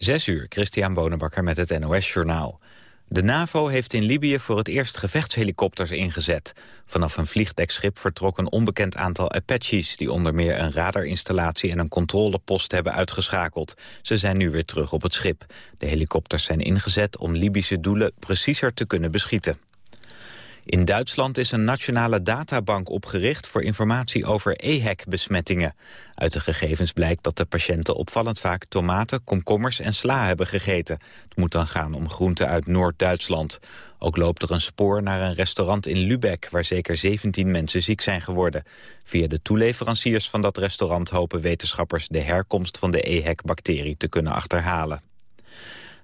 Zes uur, Christian Bonenbakker met het NOS Journaal. De NAVO heeft in Libië voor het eerst gevechtshelikopters ingezet. Vanaf een vliegdekschip vertrok een onbekend aantal Apaches... die onder meer een radarinstallatie en een controlepost hebben uitgeschakeld. Ze zijn nu weer terug op het schip. De helikopters zijn ingezet om Libische doelen preciezer te kunnen beschieten. In Duitsland is een nationale databank opgericht voor informatie over EHEC-besmettingen. Uit de gegevens blijkt dat de patiënten opvallend vaak tomaten, komkommers en sla hebben gegeten. Het moet dan gaan om groenten uit Noord-Duitsland. Ook loopt er een spoor naar een restaurant in Lübeck... waar zeker 17 mensen ziek zijn geworden. Via de toeleveranciers van dat restaurant hopen wetenschappers... de herkomst van de EHEC-bacterie te kunnen achterhalen.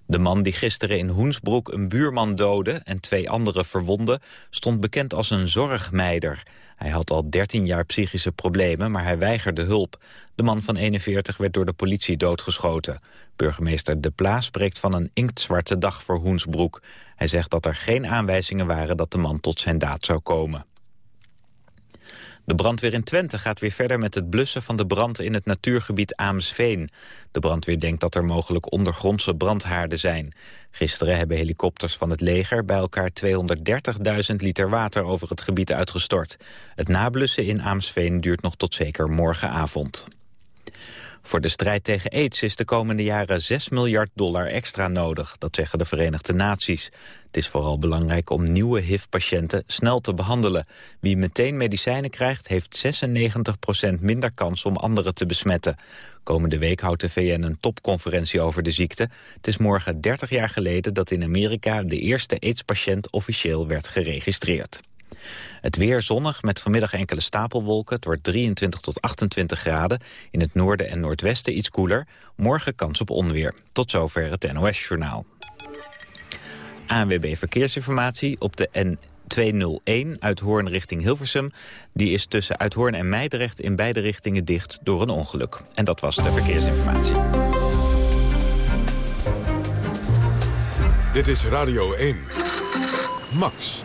De man die gisteren in Hoensbroek een buurman doodde en twee anderen verwonde, stond bekend als een zorgmeider. Hij had al 13 jaar psychische problemen, maar hij weigerde hulp. De man van 41 werd door de politie doodgeschoten. Burgemeester De Plaas spreekt van een inktzwarte dag voor Hoensbroek. Hij zegt dat er geen aanwijzingen waren dat de man tot zijn daad zou komen. De brandweer in Twente gaat weer verder met het blussen van de brand in het natuurgebied Aamsveen. De brandweer denkt dat er mogelijk ondergrondse brandhaarden zijn. Gisteren hebben helikopters van het leger bij elkaar 230.000 liter water over het gebied uitgestort. Het nablussen in Aamsveen duurt nog tot zeker morgenavond. Voor de strijd tegen aids is de komende jaren 6 miljard dollar extra nodig, dat zeggen de Verenigde Naties. Het is vooral belangrijk om nieuwe HIV-patiënten snel te behandelen. Wie meteen medicijnen krijgt, heeft 96% minder kans om anderen te besmetten. Komende week houdt de VN een topconferentie over de ziekte. Het is morgen 30 jaar geleden dat in Amerika de eerste AIDS-patiënt officieel werd geregistreerd. Het weer zonnig met vanmiddag enkele stapelwolken. Het wordt 23 tot 28 graden. In het noorden en noordwesten iets koeler. Morgen kans op onweer. Tot zover het NOS-journaal. ANWB Verkeersinformatie op de N... 201 uit Hoorn richting Hilversum. Die is tussen Uithoorn en Meidrecht in beide richtingen dicht door een ongeluk. En dat was de verkeersinformatie. Dit is Radio 1. Max.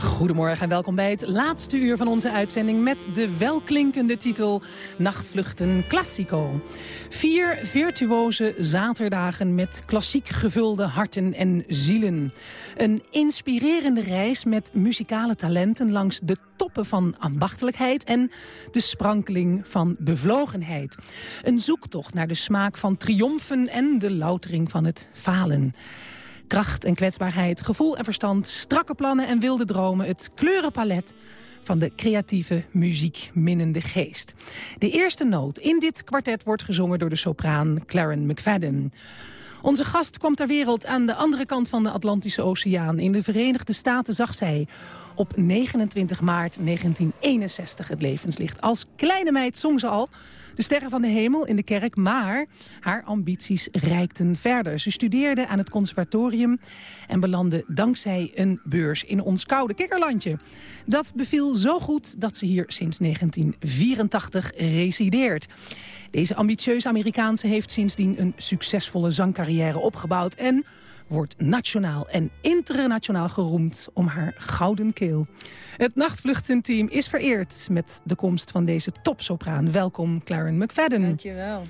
Goedemorgen en welkom bij het laatste uur van onze uitzending... met de welklinkende titel Nachtvluchten Classico. Vier virtuoze zaterdagen met klassiek gevulde harten en zielen. Een inspirerende reis met muzikale talenten... langs de toppen van ambachtelijkheid en de sprankeling van bevlogenheid. Een zoektocht naar de smaak van triomfen en de loutering van het falen. Kracht en kwetsbaarheid, gevoel en verstand, strakke plannen en wilde dromen. Het kleurenpalet van de creatieve muziekminnende geest. De eerste noot in dit kwartet wordt gezongen door de sopraan Claren McFadden. Onze gast kwam ter wereld aan de andere kant van de Atlantische Oceaan. In de Verenigde Staten zag zij op 29 maart 1961 het levenslicht. Als kleine meid zong ze al de sterren van de hemel in de kerk, maar haar ambities reikten verder. Ze studeerde aan het conservatorium en belandde dankzij een beurs in ons koude kikkerlandje. Dat beviel zo goed dat ze hier sinds 1984 resideert. Deze ambitieuze Amerikaanse heeft sindsdien een succesvolle zangcarrière opgebouwd... en wordt nationaal en internationaal geroemd om haar gouden keel. Het nachtvluchtenteam is vereerd met de komst van deze topsopraan. Welkom, Claren McFadden. Dankjewel.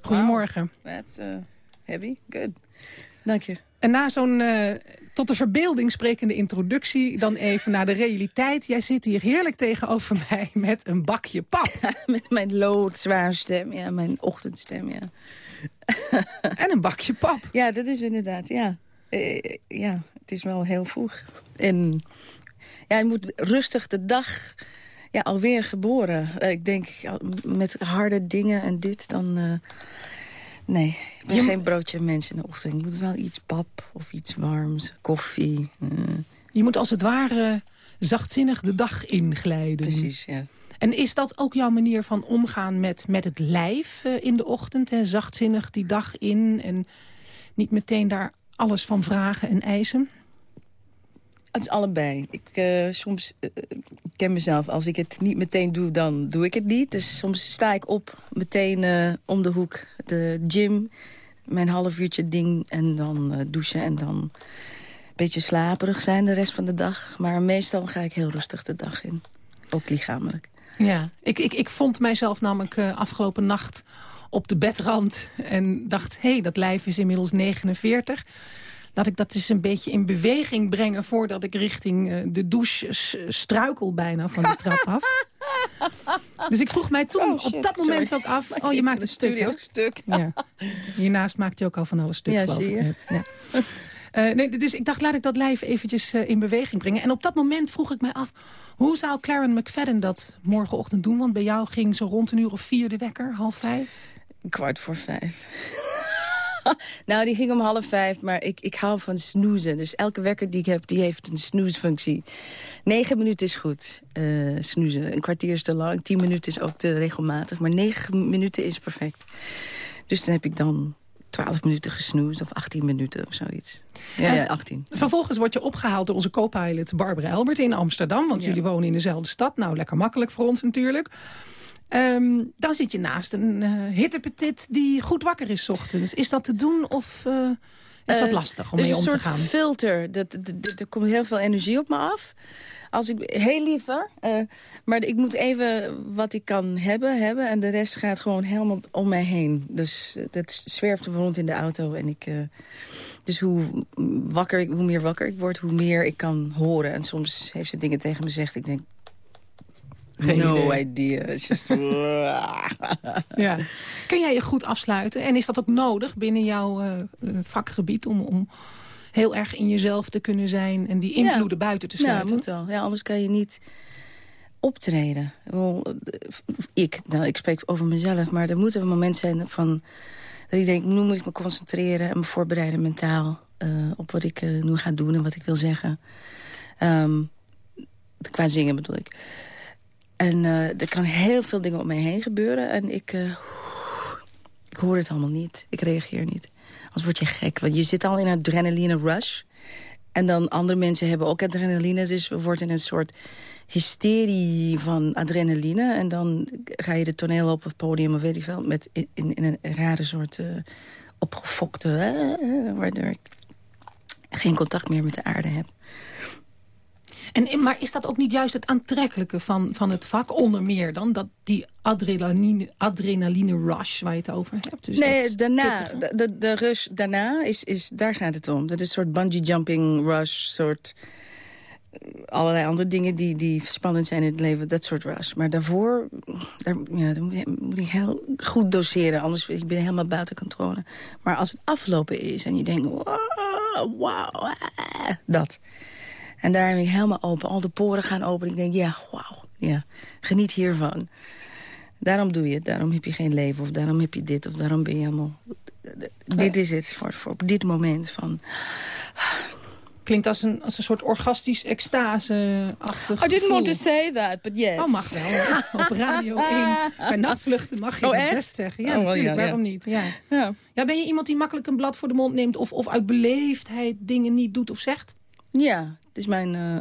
Goedemorgen. Wow, that's uh, heavy. Good. Dank je. En na zo'n uh, tot de verbeelding sprekende introductie... dan even naar de realiteit. Jij zit hier heerlijk tegenover mij met een bakje pap. met mijn loodzwaar stem, ja. Mijn ochtendstem, ja. En een bakje pap. Ja, dat is inderdaad, ja. Uh, ja, het is wel heel vroeg. En ja, je moet rustig de dag ja, alweer geboren. Uh, ik denk, met harde dingen en dit, dan... Uh, nee, ik ben je geen broodje mens in de ochtend. Ik moet wel iets pap of iets warms, koffie. Je moet als het ware zachtzinnig de dag inglijden. Precies, ja. En is dat ook jouw manier van omgaan met, met het lijf in de ochtend? Hè? Zachtzinnig die dag in en niet meteen daar alles van vragen en eisen? Het is allebei. Ik, uh, soms uh, ken mezelf. Als ik het niet meteen doe, dan doe ik het niet. Dus soms sta ik op meteen om de hoek. De gym. mijn half uurtje ding en dan douchen en dan een beetje slaperig zijn de rest van de dag. Maar meestal ga ik heel rustig de dag in. Ook lichamelijk. Ja, ik, ik, ik vond mijzelf namelijk uh, afgelopen nacht op de bedrand en dacht... hé, hey, dat lijf is inmiddels 49 laat ik dat eens een beetje in beweging brengen... voordat ik richting uh, de douche struikel bijna van de trap af. dus ik vroeg mij toen oh, op dat moment Sorry. ook af... oh, je maakt een stuk, stuk. Ja. Hiernaast maakt je ook al van alles stuk, ja, geloof zie ik net. Ja. Uh, nee, dus ik dacht, laat ik dat lijf eventjes uh, in beweging brengen. En op dat moment vroeg ik mij af... hoe zou Claren McFadden dat morgenochtend doen? Want bij jou ging zo rond een uur of vier de wekker, half vijf? Kwart voor vijf. nou, die ging om half vijf, maar ik, ik hou van snoezen. Dus elke wekker die ik heb, die heeft een snoesfunctie. Negen minuten is goed, uh, snoezen. Een kwartier is te lang, tien minuten is ook te regelmatig. Maar negen minuten is perfect. Dus dan heb ik dan 12 minuten gesnoesd of 18 minuten of zoiets. Ja, ja 18. Vervolgens word je opgehaald door onze co-pilot Barbara Elbert in Amsterdam. Want ja. jullie wonen in dezelfde stad. Nou, lekker makkelijk voor ons natuurlijk. Um, dan zit je naast een uh, hittepetit die goed wakker is ochtends. Is dat te doen of uh, is dat lastig om uh, mee om te gaan? een soort filter. Dat, dat, dat, er komt heel veel energie op me af. Als ik, heel liever. maar ik moet even wat ik kan hebben, hebben. En de rest gaat gewoon helemaal om mij heen. Dus dat zwerft rond in de auto. En ik, dus hoe, wakker, hoe meer wakker ik word, hoe meer ik kan horen. En soms heeft ze dingen tegen me gezegd. Ik denk, geen no idee. idea. Just... ja. Kun jij je goed afsluiten? En is dat ook nodig binnen jouw uh, vakgebied... Om, om heel erg in jezelf te kunnen zijn... en die invloeden ja. buiten te sluiten? Ja, moet wel. Ja, anders kan je niet optreden. Ik, nou, ik spreek over mezelf, maar er moet een moment zijn van... dat ik denk, nu moet ik me concentreren en me voorbereiden mentaal... Uh, op wat ik uh, nu ga doen en wat ik wil zeggen. Um, qua zingen bedoel ik. En uh, er kan heel veel dingen om mij heen gebeuren. En ik, ik hoor het allemaal niet. Ik reageer niet. Anders word je gek. Want je zit al in een adrenaline rush. En dan andere mensen hebben ook adrenaline. Dus we worden in een soort hysterie van adrenaline. En dan ga je de toneel op of podium of weet ik veel. Met in, in een rare soort uh, opgefokte... waardoor ik geen contact meer met de aarde heb. En, maar is dat ook niet juist het aantrekkelijke van, van het vak? Onder meer dan dat die adrenaline, adrenaline rush waar je het over hebt. Dus nee, daarna, de, de, de rush daarna, is, is, daar gaat het om. Dat is een soort bungee jumping rush, soort allerlei andere dingen die, die spannend zijn in het leven. Dat soort rush. Maar daarvoor daar, ja, daar moet je heel goed doseren. Anders ben je helemaal buiten controle. Maar als het afgelopen is en je denkt... Wow, wow dat. En daar ben ik helemaal open. Al de poren gaan open. Ik denk, ja, wauw. Ja, geniet hiervan. Daarom doe je het. Daarom heb je geen leven. Of daarom heb je dit. Of daarom ben je helemaal... Dit is het voor, voor op dit moment van... Klinkt als een, als een soort orgastisch extase-achtig I didn't want to say that, but yes. Oh, mag wel. Op Radio 1. Bij nachtvluchten mag je oh, het best zeggen. Ja, oh, natuurlijk. Ja, waarom niet? Ja. Ja. ja. Ben je iemand die makkelijk een blad voor de mond neemt... of, of uit beleefdheid dingen niet doet of zegt? Ja, het is mijn uh,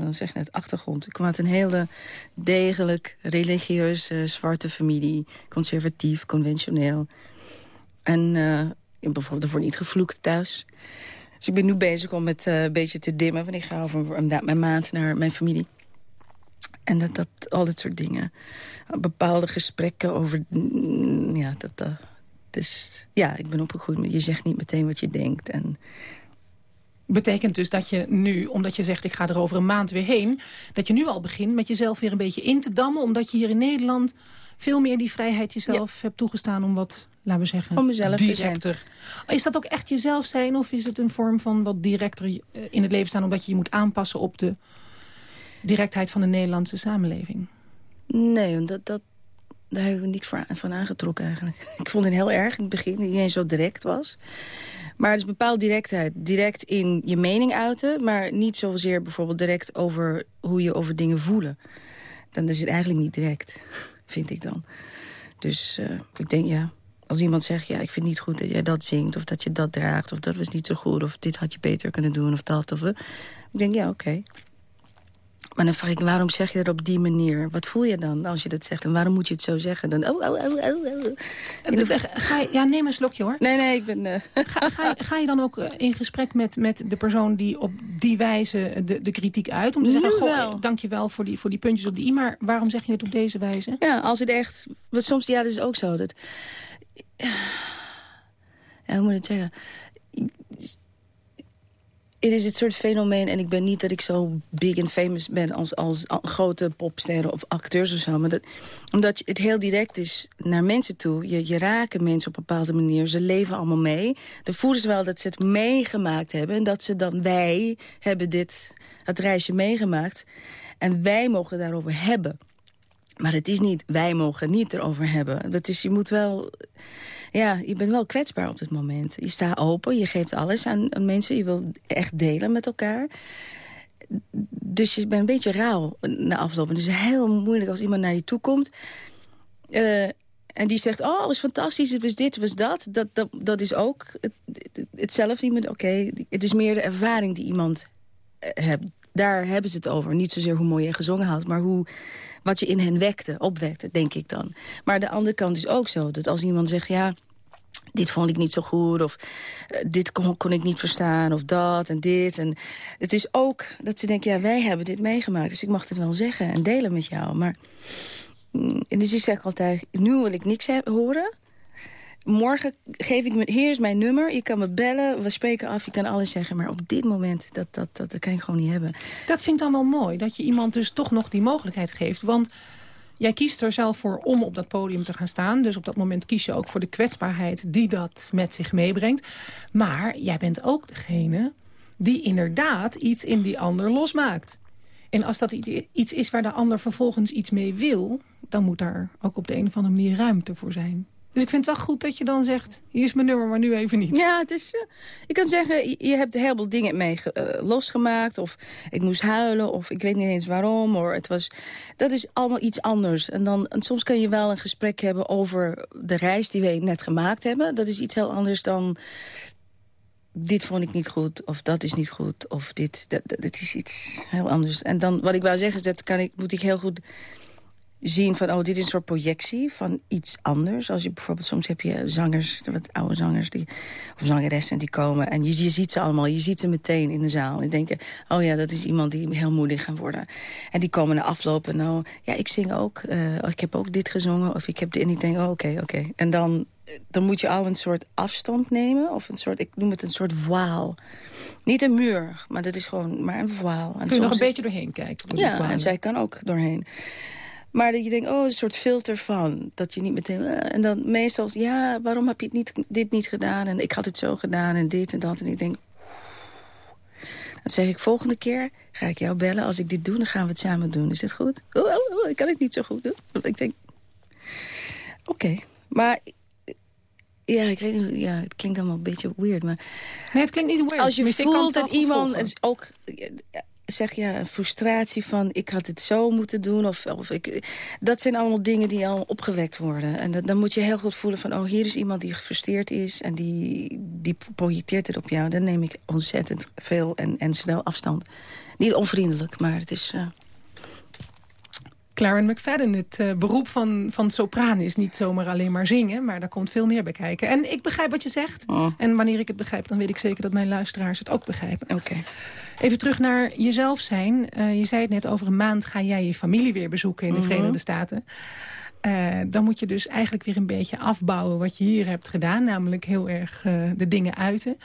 uh, zeg net, achtergrond. Ik kom uit een hele degelijk, religieuze, zwarte familie. Conservatief, conventioneel. En uh, bijvoorbeeld, er wordt niet gevloekt thuis. Dus ik ben nu bezig om het een beetje te dimmen. Want ik ga over mijn maand naar mijn familie. En dat, dat, al dat soort dingen. Bepaalde gesprekken over... mm, Ja, dat, dat, dus, ja, ik ben opgegroeid. Je zegt niet meteen wat je denkt. En Betekent dus dat je nu, omdat je zegt ik ga er over een maand weer heen... dat je nu al begint met jezelf weer een beetje in te dammen... omdat je hier in Nederland veel meer die vrijheid jezelf hebt toegestaan... om wat, laten we zeggen, Om mezelf te directer. Is dat ook echt jezelf zijn of is het een vorm van wat directer eh, in het leven staan... omdat je je moet aanpassen op de directheid van de Nederlandse samenleving? Nee, want dat, dat, daar hebben we niet van aangetrokken eigenlijk. Ik vond het heel erg in het begin, dat iedereen zo direct was... Maar het is bepaald directheid. Direct in je mening uiten, maar niet zozeer bijvoorbeeld direct over hoe je over dingen voelen. Dan is het eigenlijk niet direct, vind ik dan. Dus uh, ik denk, ja, als iemand zegt, ja, ik vind het niet goed dat jij dat zingt... of dat je dat draagt, of dat was niet zo goed... of dit had je beter kunnen doen, of dat, of... Uh, ik denk, ja, oké. Maar dan vraag ik, waarom zeg je dat op die manier? Wat voel je dan als je dat zegt? En waarom moet je het zo zeggen? Dan, oh, oh, oh, oh, oh. Ga je, ja, neem een slokje hoor. Nee, nee, ik ben... Uh... Ga, ga, je, ga, je dan ook in gesprek met, met de persoon die op die wijze de, de kritiek uit? Om te zeggen, goh, dank je wel voor die, voor die puntjes op die i, maar waarom zeg je het op deze wijze? Ja, als het echt... Want soms, ja, dat is ook zo. Dat, ja, hoe moet ik het zeggen? Het is het soort fenomeen, en ik ben niet dat ik zo big en famous ben... als, als grote popsterren of acteurs of zo. Maar dat, omdat het heel direct is naar mensen toe. Je, je raken mensen op een bepaalde manier. Ze leven allemaal mee. Dan voelen ze wel dat ze het meegemaakt hebben. En dat ze dan, wij hebben dit, het reisje meegemaakt. En wij mogen daarover hebben. Maar het is niet, wij mogen niet erover hebben. Dat is, je moet wel ja, je bent wel kwetsbaar op dit moment. Je staat open, je geeft alles aan, mensen. Je wil echt delen met elkaar. Dus je bent een beetje rauw na afloop. Het is heel moeilijk als iemand naar je toe komt... Uh, en die zegt, oh, het was fantastisch, het was dit, het was dat. Dat, dat, dat is ook het, hetzelfde. Oké, het is meer de ervaring die iemand uh, hebt. Daar hebben ze het over. Niet zozeer hoe mooi je gezongen had, maar hoe, wat je in hen wekte, opwekte, denk ik dan. Maar de andere kant is ook zo, dat als iemand zegt... ja, dit vond ik niet zo goed, of uh, dit kon, kon, ik niet verstaan, of dat en dit. En het is ook dat ze denken, ja, wij hebben dit meegemaakt... dus ik mag het wel zeggen en delen met jou. Maar mm, en dus je zegt altijd, nu wil ik niks horen morgen geef ik me, hier is mijn nummer, je kan me bellen, we spreken af, je kan alles zeggen. Maar op dit moment, dat, dat, dat, kan ik gewoon niet hebben. Dat vind ik dan wel mooi, dat je iemand dus toch nog die mogelijkheid geeft. Want jij kiest er zelf voor om op dat podium te gaan staan. Dus op dat moment kies je ook voor de kwetsbaarheid die dat met zich meebrengt. Maar jij bent ook degene die inderdaad iets in die ander losmaakt. En als dat iets is waar de ander vervolgens iets mee wil... dan moet daar ook op de een of andere manier ruimte voor zijn. Dus ik vind het wel goed dat je dan zegt... hier is mijn nummer, maar nu even niet. Ja, het is, ik kan zeggen, je hebt heel veel dingen mee uh, losgemaakt. Of ik moest huilen, of ik weet niet eens waarom. Of het was, dat is allemaal iets anders. En, dan, soms kan je wel een gesprek hebben over de reis die we net gemaakt hebben. Dat is iets heel anders dan... dit vond ik niet goed, of dat is niet goed, of dit. Dat is iets heel anders. En dan, wat ik wou zeggen, is dat kan ik, moet ik heel goed zien van, oh, dit is een soort projectie van iets anders. Als je bijvoorbeeld, soms heb je zangers, wat oude zangers, die, of zangeressen die komen... en je, je ziet ze allemaal, je ziet ze meteen in de zaal. En denk je, oh ja, dat is iemand die heel moedig gaat worden. En die komen naar afloop en nou, ja, ik zing ook. Uh, ik heb ook dit gezongen, of ik heb dit... En ik denk, oh, oké, oké. En dan, dan moet je al een soort afstand nemen, of een soort, ik noem het een soort voile. Niet een muur, maar dat is gewoon maar een voile. Kun je nog een beetje doorheen kijken? ja, en zij kan ook doorheen. Maar dat je denkt, oh, een soort filter van. Dat je niet meteen... Eh, en dan meestal, ja, waarom heb je het niet, dit niet gedaan? En ik had het zo gedaan en dit en dat. En ik denk... Dan zeg ik, volgende keer ga ik jou bellen. Als ik dit doe, dan gaan we het samen doen. Is het goed? Oh, oh, oh ik kan het niet zo goed doen. Ik denk, oké. Maar ja, ik weet niet, ja, het klinkt allemaal een beetje weird, maar... Nee, het klinkt niet weird. Als je voelt dat iemand, ook zeg je, een frustratie van... ik had het zo moeten doen. Of, of ik, dat zijn allemaal dingen die al opgewekt worden. En dat, dan moet je heel goed voelen van... oh, hier is iemand die gefrustreerd is... en die, die projecteert het op jou. Dan neem ik ontzettend veel en, en snel afstand. Niet onvriendelijk, maar het is... Uh... Claren McFadden, het uh, beroep van, van sopraan is niet zomaar alleen maar zingen... maar daar komt veel meer bij kijken. En ik begrijp wat je zegt. Oh. En wanneer ik het begrijp, dan weet ik zeker dat mijn luisteraars het ook begrijpen. Oké. Even terug naar jezelf zijn. Uh, je zei het net, over een maand ga jij je familie weer bezoeken in de mhm. Verenigde Staten. Uh, dan moet je dus eigenlijk weer een beetje afbouwen wat je hier hebt gedaan. Namelijk heel erg uh, de dingen uiten.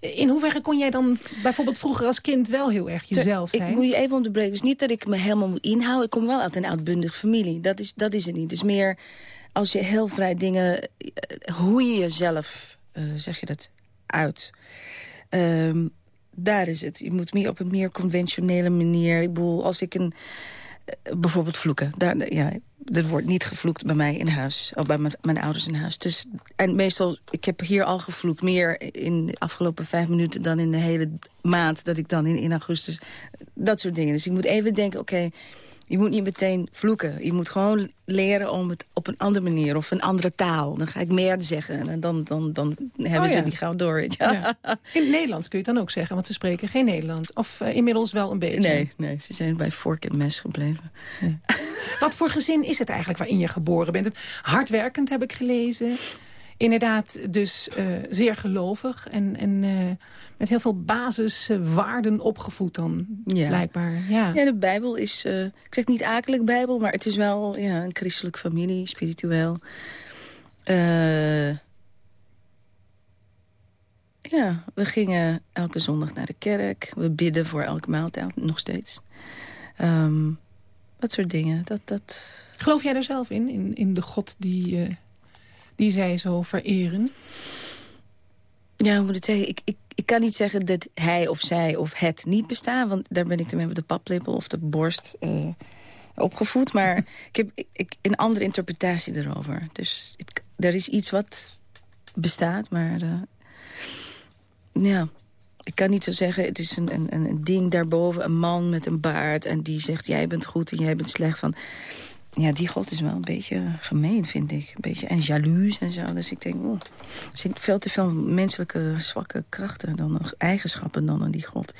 In hoeverre kon jij dan bijvoorbeeld vroeger als kind wel heel erg jezelf zijn? Ik moet je even onderbreken. Het is niet dat ik me helemaal moet inhouden. Ik kom wel uit een uitbundige familie. Dat is, dat is het niet. Is meer als je heel vrij dingen... Hoe je jezelf, zeg je dat, uit... Um, daar is het. Je moet meer op een meer conventionele manier... Ik bedoel, als ik een... Eh, bijvoorbeeld vloeken. Daar, ja, er wordt niet gevloekt bij mij in huis. Of bij mijn, mijn ouders in huis. Dus, en meestal, ik heb hier al gevloekt. Meer in de afgelopen vijf minuten dan in de hele maand... dat ik dan in, in augustus... Dat soort dingen. Dus ik moet even denken, oké... Je moet niet meteen vloeken. Je moet gewoon leren om het op een andere manier of een andere taal. Dan ga ik meer zeggen en dan, dan, dan hebben Oh, ze ja. die gauw door. je. Ja. In het Nederlands kun je het dan ook zeggen, want ze spreken geen Nederlands. Of eh, inmiddels wel een beetje. Nee, nee, ze zijn bij vork en mes gebleven. Wat voor gezin is het eigenlijk waarin je geboren bent? Het hardwerkend heb ik gelezen. Inderdaad, dus eh, zeer gelovig en, en eh, met heel veel basiswaarden opgevoed dan, Ja. blijkbaar. Ja. Ja, de Bijbel is, eh, ik zeg niet akelijk Bijbel, maar het is wel ja, een christelijke familie, spiritueel. Ja, we gingen elke zondag naar de kerk. We bidden voor elke maaltijd, nog steeds. Ehm, dat soort dingen. Dat, dat... Geloof jij er zelf in, in, in de God die, die zij zo vereren? Ja, moet ik het zeggen? Ik, ik, ik kan niet zeggen dat hij of zij of het niet bestaat. Want daar ben ik ermee met de paplepel of de borst eh, opgevoed. Maar ik heb ik, ik- een andere interpretatie erover. Dus het, er is iets wat bestaat, maar... eh, ja, ik kan niet zo zeggen, het is een, een, een ding daarboven. Een man met een baard en die zegt... jij bent goed en jij bent slecht. Van, ja, die god is wel een beetje gemeen, vind ik. Een beetje en jaloers en zo. Dus ik denk, oeh, er zitten veel te veel menselijke zwakke krachten... dan nog eigenschappen dan aan die god.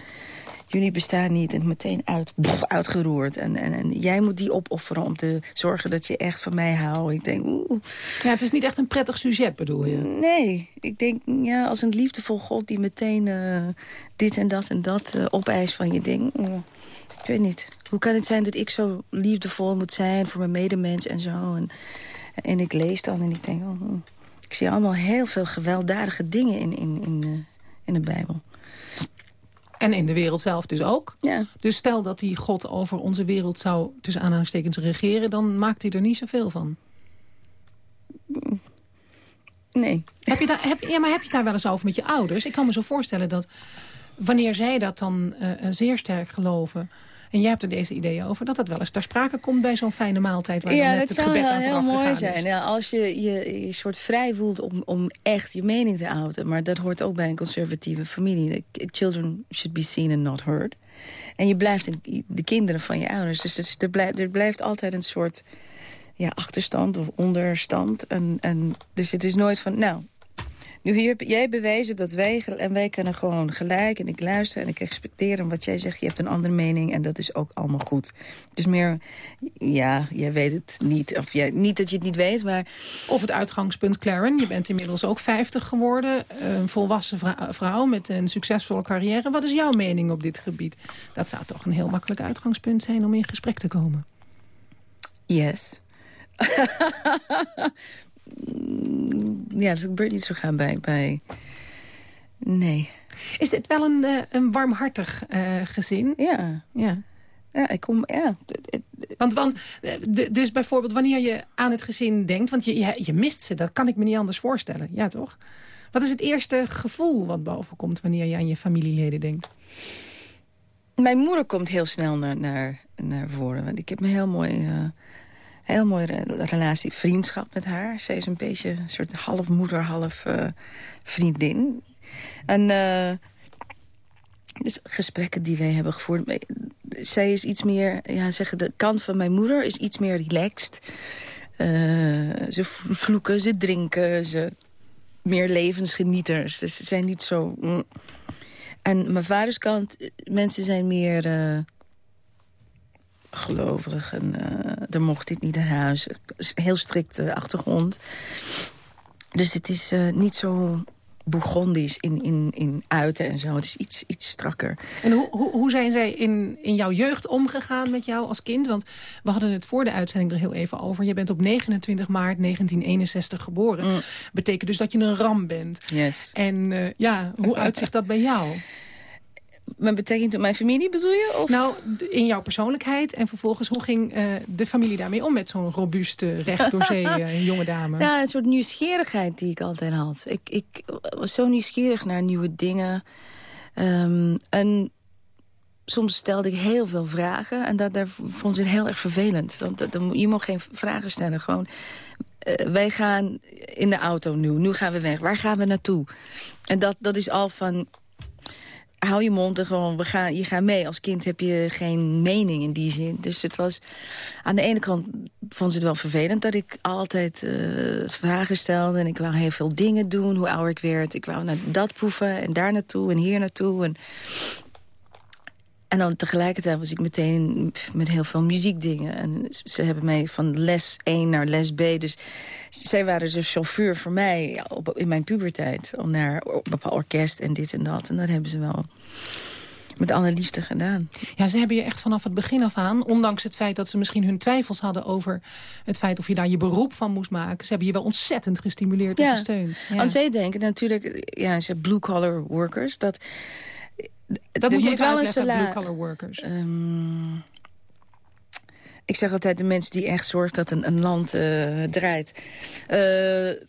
Jullie bestaan niet en meteen uit, uitgeroerd. En, en, en jij moet die opofferen om te zorgen dat je echt van mij houdt. Ik denk, oeh, Ja, het is niet echt een prettig sujet, bedoel je? Nee, ik denk ja, als een liefdevol God die meteen eh, dit en dat en dat eh, opeist van je ding. ik weet niet. Hoe kan het zijn dat ik zo liefdevol moet zijn voor mijn medemens en zo? En, en ik lees dan en ik denk, oh, oh. ik zie allemaal heel veel gewelddadige dingen in, in, in, eh, in de Bijbel. En in de wereld zelf dus ook. Ja, Dus stel dat die God over onze wereld zou, tussen aanhalingstekens, regeren... dan maakt hij er niet zoveel van. nee. Heb je, daar, heb, ja, maar heb je het daar wel eens over met je ouders? Ik kan me zo voorstellen dat wanneer zij dat dan eh, zeer sterk geloven... en jij hebt er deze ideeën over... dat dat wel eens ter sprake komt bij zo'n fijne maaltijd... waar dan Ja, net het zou gebed aan heel mooi zijn. is. Ja, als je je, je soort vrij voelt om, om echt je mening te uiten. Maar dat hoort ook bij een conservatieve familie. Children should be seen and not heard. En je blijft de, de kinderen van je ouders. Dus er, blijft, er blijft altijd een soort ja, achterstand of onderstand. En, en, dus het is nooit van, nou... Nu heb jij bewezen dat wij... En wij kunnen gewoon gelijk en ik luister en ik respecteer en wat jij zegt. Je hebt een andere mening en dat is ook allemaal goed. Dus meer, ja, jij weet het niet. Of jij, niet dat je het niet weet, maar... Of het uitgangspunt Claren. Je bent inmiddels ook 50 geworden. Een volwassen vrou- vrouw met een succesvolle carrière. Wat is jouw mening op dit gebied? Dat zou toch een heel makkelijk uitgangspunt zijn om in gesprek te komen. Yes. ja, dat gebeurt niet zo gaan bij... bij... Nee. Is het wel een, eh, een warmhartig eh, gezin? Ja. Ja. Ja, ik kom... Ja. Want, want eh, dus bijvoorbeeld wanneer je aan het gezin denkt... want je, je, je mist ze, dat kan ik me niet anders voorstellen. Ja, toch? Wat is het eerste gevoel wat bovenkomt wanneer je aan je familieleden denkt? Mijn moeder komt heel snel naar, naar, naar voren. Want ik heb een heel mooi, heel mooie re- relatie, vriendschap met haar. Zij is een beetje een soort half moeder, half eh, vriendin. En eh, dus gesprekken die wij hebben gevoerd. eh, Zij is iets meer, ja, zeggen de kant van mijn moeder is iets meer relaxed. Ze vloeken, ze drinken, ze meer levensgenieters. Dus ze zijn niet zo... mm. En mijn vaders kant, mensen zijn meer eh, gelovig. En eh, er mocht dit niet in huis. Heel strikte achtergrond. Dus het is eh, niet zo Bourgondisch in, in, in uiten en zo. Het is iets, iets strakker. En hoe, hoe, hoe zijn zij in, in jouw jeugd omgegaan met jou als kind? Want we hadden het voor de uitzending er heel even over. Je bent op 29 maart 1961 geboren. Mm. Betekent dus dat je een ram bent. Yes. En eh, ja, hoe uitzicht dat bij jou? Met betrekking tot mijn familie bedoel je? Of? Nou, in jouw persoonlijkheid en vervolgens hoe ging eh, de familie daarmee om met zo'n robuuste, recht door zee eh, jonge dame? Ja, een soort nieuwsgierigheid die ik altijd had. Ik, ik was zo nieuwsgierig naar nieuwe dingen. Ehm, en soms stelde ik heel veel vragen. En dat, daar vond ze het heel erg vervelend. Want dat, je mag geen vragen stellen. Gewoon, eh, wij gaan in de auto nu. Nu gaan we weg. Waar gaan we naartoe? En dat, dat is al van... hou je mond en gewoon, we gaan, je gaat mee. Als kind heb je geen mening in die zin. Dus het was, aan de ene kant vond ze het wel vervelend... dat ik altijd uh, vragen stelde en ik wou heel veel dingen doen. Hoe ouder ik werd, ik wou naar dat proeven en daar naartoe en hier naartoe. En, en dan tegelijkertijd was ik meteen met heel veel muziekdingen. En ze hebben mij van les 1 naar les B. Dus zij waren dus chauffeur voor mij op, in mijn puberteit. Om naar bepaald orkest en dit en dat. En dat hebben ze wel met alle liefde gedaan. Ja, ze hebben je echt vanaf het begin af aan... ondanks het feit dat ze misschien hun twijfels hadden over het feit of je daar je beroep van moest maken... ze hebben je wel ontzettend gestimuleerd en gesteund. Ja. Want zij denken natuurlijk, ja, ze blue-collar workers... dat dat moet je wel uitleggen, blue-collar workers. Um, ik zeg altijd de mensen die echt zorgen dat een, een land uh, draait. Uh,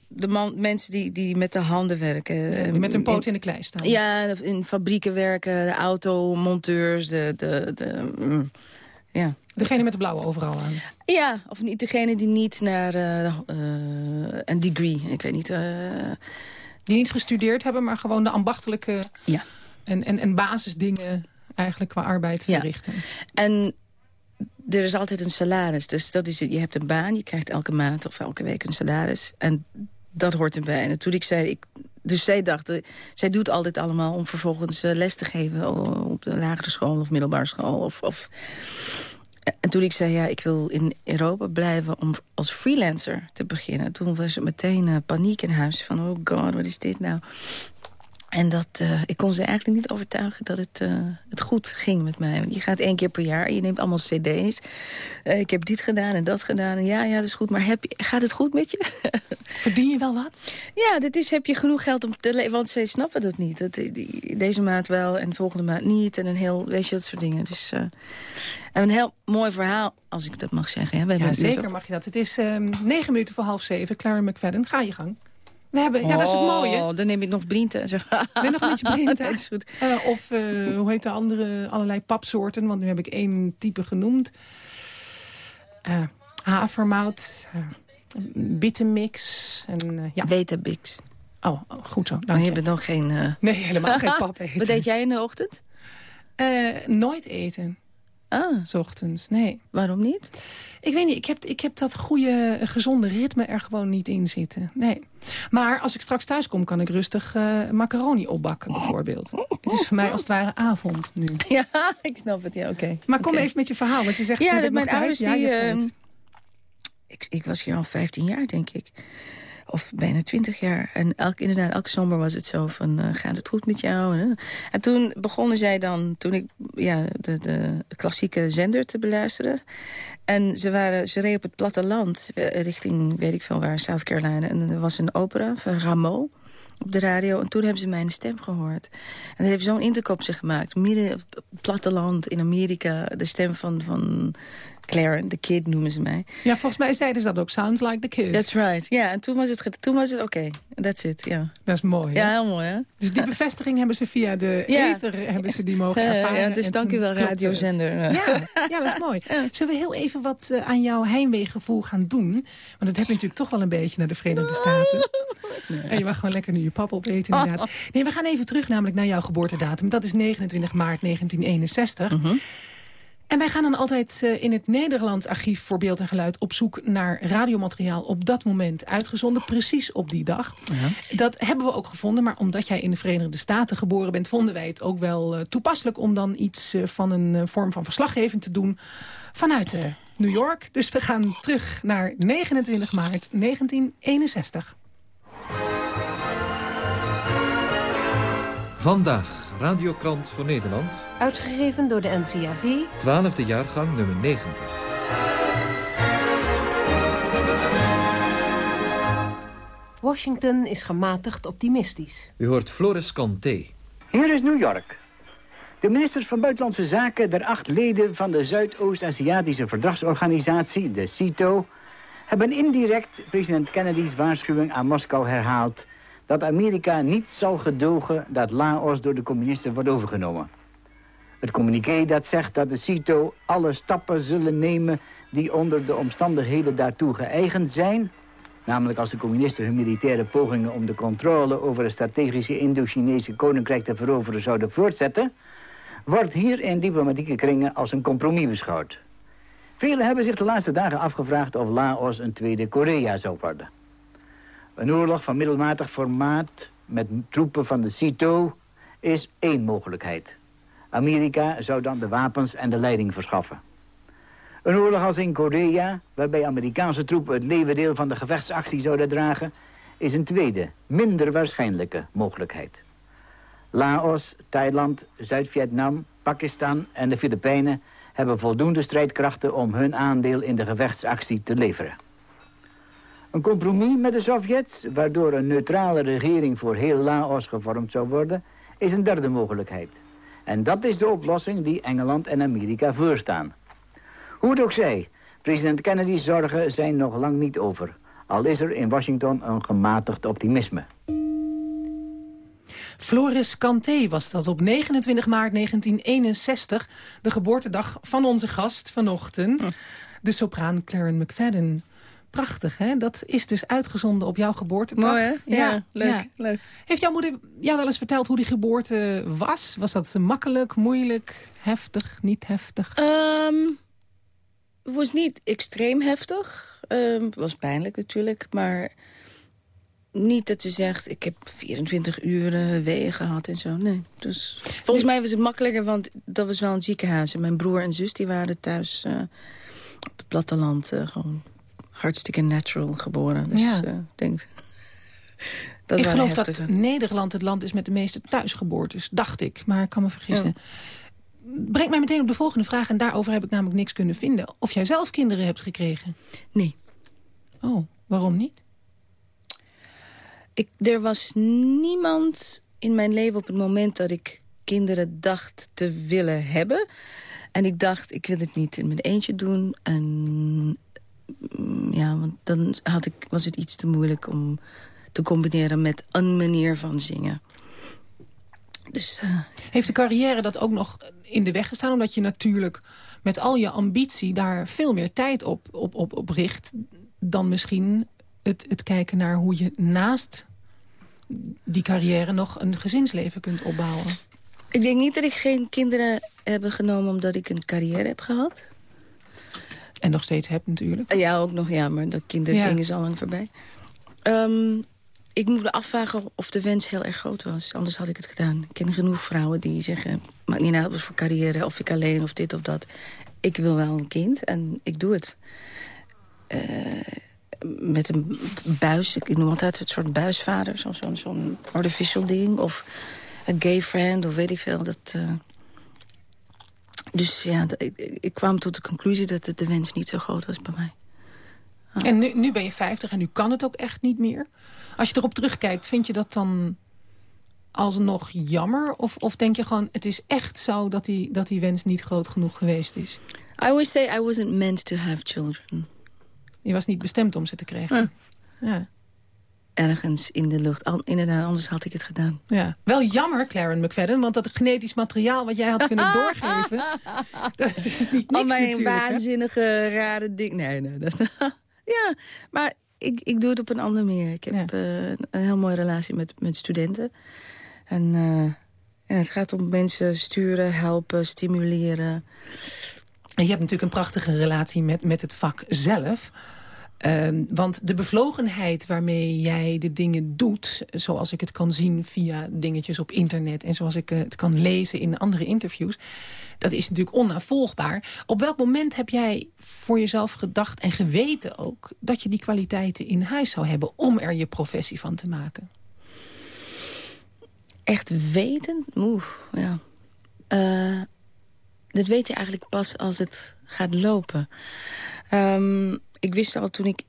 de man, mensen die, die met de handen werken. die met hun poot in, de klei staan. Ja, in fabrieken werken, de automonteurs, de... de, de mm, ja. Degene met de blauwe overal aan. Ja, of niet degene die niet naar uh, een degree, ik weet niet... die niet gestudeerd hebben, maar gewoon de ambachtelijke... Ja en, en, en basisdingen eigenlijk qua arbeid verrichten. En er is altijd een salaris. Dus dat is, je hebt een baan, je krijgt elke maand of elke week een salaris. En dat hoort erbij. En toen ik zei... Ik, dus zij dacht, zij doet altijd allemaal om vervolgens eh, les te geven... op de lagere school of middelbare school. Of, of. En toen ik zei, ja, ik wil in Europa blijven om als freelancer te beginnen... toen was er meteen uh, paniek in huis van, oh god, wat is dit nou? En dat, uh, ik kon ze eigenlijk niet overtuigen dat het, uh, het goed ging met mij. Want je gaat één keer per jaar, je neemt allemaal cd's. Uh, ik heb dit gedaan en dat gedaan. En ja, ja, dat is goed. Maar heb je, gaat het goed met je? Verdien je wel wat? Ja, dit is, heb je genoeg geld om te leven. Want ze snappen dat niet. Dat, die, deze maand wel en volgende maand niet. En een heel, weet je, dat soort dingen. Dus een heel mooi verhaal, als ik dat mag zeggen. Hè? Ja, zeker mag je dat. Het is ehm, negen minuten voor half zeven. Clara McFadden, ga je gang. We hebben, ja, dat is het mooie. Oh, dan neem ik nog brinten. Zeg. Ben nog een beetje brinten? dat is goed. Uh, of uh, hoe heet de andere, allerlei papsoorten. Want nu heb ik één type genoemd. Uh, havermout, bittermix. En, ja. Weetabix. Oh, oh, goed zo. Maar je bent nog geen... Nee, helemaal geen pap eten. Wat deed jij in de ochtend? nooit eten. Ah. S ochtends, nee. Waarom niet? Ik weet niet, ik heb, ik heb dat goede, gezonde ritme er gewoon niet in zitten. Nee. Maar als ik straks thuis kom, kan ik rustig uh, macaroni opbakken, bijvoorbeeld. Het is voor mij als het ware avond nu. Ja, ik snap het, ja, oké. Maar kom even met je verhaal, want je zegt... Ja, dat mijn ouders, die... Uh, ik, ik was hier al 15 jaar, denk ik of bijna twintig jaar. En elk, inderdaad, elke zomer was het zo van, uh, gaat het goed met jou? En, en toen begonnen zij dan, toen ik ja, de, de klassieke zender te beluisteren. En ze, waren, ze reden op het platteland, eh, richting, weet ik veel waar, South Carolina. En er was een opera van Rameau op de radio. En toen hebben ze mijn stem gehoord. En dat heeft zo'n interkopje gemaakt. Midden op het platteland in Amerika. De stem van, van Claire, the kid noemen ze mij. Ja, volgens mij zeiden ze dat ook. Sounds like the kid. That's right. Ja, en toen was het, toen was het oké. Okay. That's it, ja. Dat is mooi, Ja, heel mooi, hè? Dus die bevestiging hebben ze via de ja. ether hebben ze die mogen ervaren. Ja, dus dank u wel, radiozender. Ja, ja, dat is mooi. Zullen we heel even wat uh, aan jouw heimweegevoel gaan doen? Want dat heb je natuurlijk toch wel een beetje naar de Verenigde Staten. Nee. En je mag gewoon lekker nu je pap opeten, inderdaad. Nee, we gaan even terug namelijk naar jouw geboortedatum. Dat is 29 maart 1961. Mm -hmm. En wij gaan dan altijd uh, in het Nederlands archief voor beeld en geluid... op zoek naar radiomateriaal op dat moment uitgezonden. Precies op die dag. Ja. Dat hebben we ook gevonden. Maar omdat jij in de Verenigde Staten geboren bent... vonden wij het ook wel uh, toepasselijk om dan iets uh, van een vorm van verslaggeving te doen... vanuit New York. Dus we gaan terug naar 29 maart 1961. Vandaag Radiokrant voor Nederland. Uitgegeven door de NCAV. 12e jaargang nummer 90. Washington is gematigd optimistisch. U hoort Floris Conté. Hier is New York. De ministers van Buitenlandse Zaken der acht leden van de Zuidoost-Aziatische Verdragsorganisatie, de CITO, hebben indirect president Kennedy's waarschuwing aan Moskou herhaald dat Amerika niet zal gedogen dat Laos door de communisten wordt overgenomen. Het communiqué dat zegt dat de CITO alle stappen zullen nemen die onder de omstandigheden daartoe geëigend zijn, Namelijk als de communisten hun militaire pogingen om de controle over het strategische Indo-Chinese koninkrijk te veroveren zouden voortzetten, wordt hier in diplomatieke kringen als een compromis beschouwd. Velen hebben zich de laatste dagen afgevraagd of Laos een tweede Korea zou worden. Een oorlog van middelmatig formaat met troepen van de CITO is één mogelijkheid. Amerika zou dan de wapens en de leiding verschaffen. Een oorlog als in Korea, waarbij Amerikaanse troepen het leeuwendeel van de gevechtsactie zouden dragen, is een tweede, minder waarschijnlijke mogelijkheid. Laos, Thailand, Zuid-Vietnam, Pakistan en de Filipijnen hebben voldoende strijdkrachten om hun aandeel in de gevechtsactie te leveren. Een compromis met de Sovjets, waardoor een neutrale regering voor heel Laos gevormd zou worden, is een derde mogelijkheid. En dat is de oplossing die Engeland en Amerika voorstaan. Hoe het ook zij, president Kennedy's zorgen zijn nog lang niet over. Al is er in Washington een gematigd optimisme. Floris Kanté was dat op 29 maart 1961, de geboortedag van onze gast vanochtend, hm. de sopraan Claren McFadden. Prachtig, hè? Dat is dus uitgezonden op jouw geboortedag. Mooi, hè? Ja, leuk, leuk. Heeft jouw moeder jou wel eens verteld hoe die geboorte was? Was dat makkelijk, moeilijk, heftig, niet heftig? Um, het was niet extreem heftig. Um, het was pijnlijk natuurlijk, maar niet dat ze zegt... ik heb 24 uur wegen gehad en zo. Nee, dus volgens mij was het makkelijker, want dat was wel een ziekenhuis. En mijn broer en zus die waren thuis uh, op het platteland uh, gewoon hartstikke natural geboren. Dus ja. Uh, denk, dat ik geloof dat Nederland het land is met de meeste thuisgeboortes, dacht ik. Maar ik kan me vergissen. Ja. Brengt mij meteen op de volgende vraag, en daarover heb ik namelijk niks kunnen vinden. Of jij zelf kinderen hebt gekregen? Nee. Oh, waarom niet? Ik, er was niemand in mijn leven op het moment dat ik kinderen dacht te willen hebben. En ik dacht, ik wil het niet in mijn eentje doen. En ja, want dan had ik, was het iets te moeilijk om te combineren met een manier van zingen. Dus, uh... Heeft de carrière dat ook nog in de weg gestaan? Omdat je natuurlijk met al je ambitie daar veel meer tijd op, op, op, op richt... dan misschien het, het kijken naar hoe je naast die carrière nog een gezinsleven kunt opbouwen. Ik denk niet dat ik geen kinderen heb genomen omdat ik een carrière heb gehad. En nog steeds heb natuurlijk. Ja, ook nog, ja, maar dat kinderding ja. is al lang voorbij. Um, ik moet me afvragen of de wens heel erg groot was. Anders had ik het gedaan. Ik ken genoeg vrouwen die zeggen... maakt niet uit of voor carrière, of ik alleen, of dit of dat. Ik wil wel een kind en ik doe het. Uh, met een buis, ik noem altijd het soort buisvader. Zo'n zo, zo artificial ding. Of een gay friend, of weet ik veel. Dat, uh... dus ja, ik, ik, kwam tot de conclusie dat de wens niet zo groot was bij mij. En nu, nu ben je 50 en nu kan het ook echt niet meer. Als je erop terugkijkt, vind je dat dan alsnog jammer? Of, of denk je gewoon, het is echt zo dat die, dat die wens niet groot genoeg geweest is? I always say I wasn't meant to have children. Je was niet bestemd om ze te krijgen. Ja. Ergens in de lucht. Al, inderdaad, anders had ik het gedaan. Ja. Wel jammer, Claren McFadden, want dat genetisch materiaal wat jij had kunnen doorgeven... dat is niet niks Al mijn waanzinnige, rare ding. Nee, nee. Dat, ja, maar ik, ik doe het op een andere manier. Ik heb uh, een heel mooie relatie met, met studenten. En uh, het gaat om mensen sturen, helpen, stimuleren. En je hebt natuurlijk een prachtige relatie met, met het vak zelf. Uh, want de bevlogenheid waarmee jij de dingen doet... zoals ik het kan zien via dingetjes op internet... en zoals ik het kan lezen in andere interviews... dat is natuurlijk onnavolgbaar. Op welk moment heb jij voor jezelf gedacht en geweten ook... dat je die kwaliteiten in huis zou hebben om er je professie van te maken? Echt weten? Oeh, ja. Uh, dat weet je eigenlijk pas als het gaat lopen. Um, ik wist al toen ik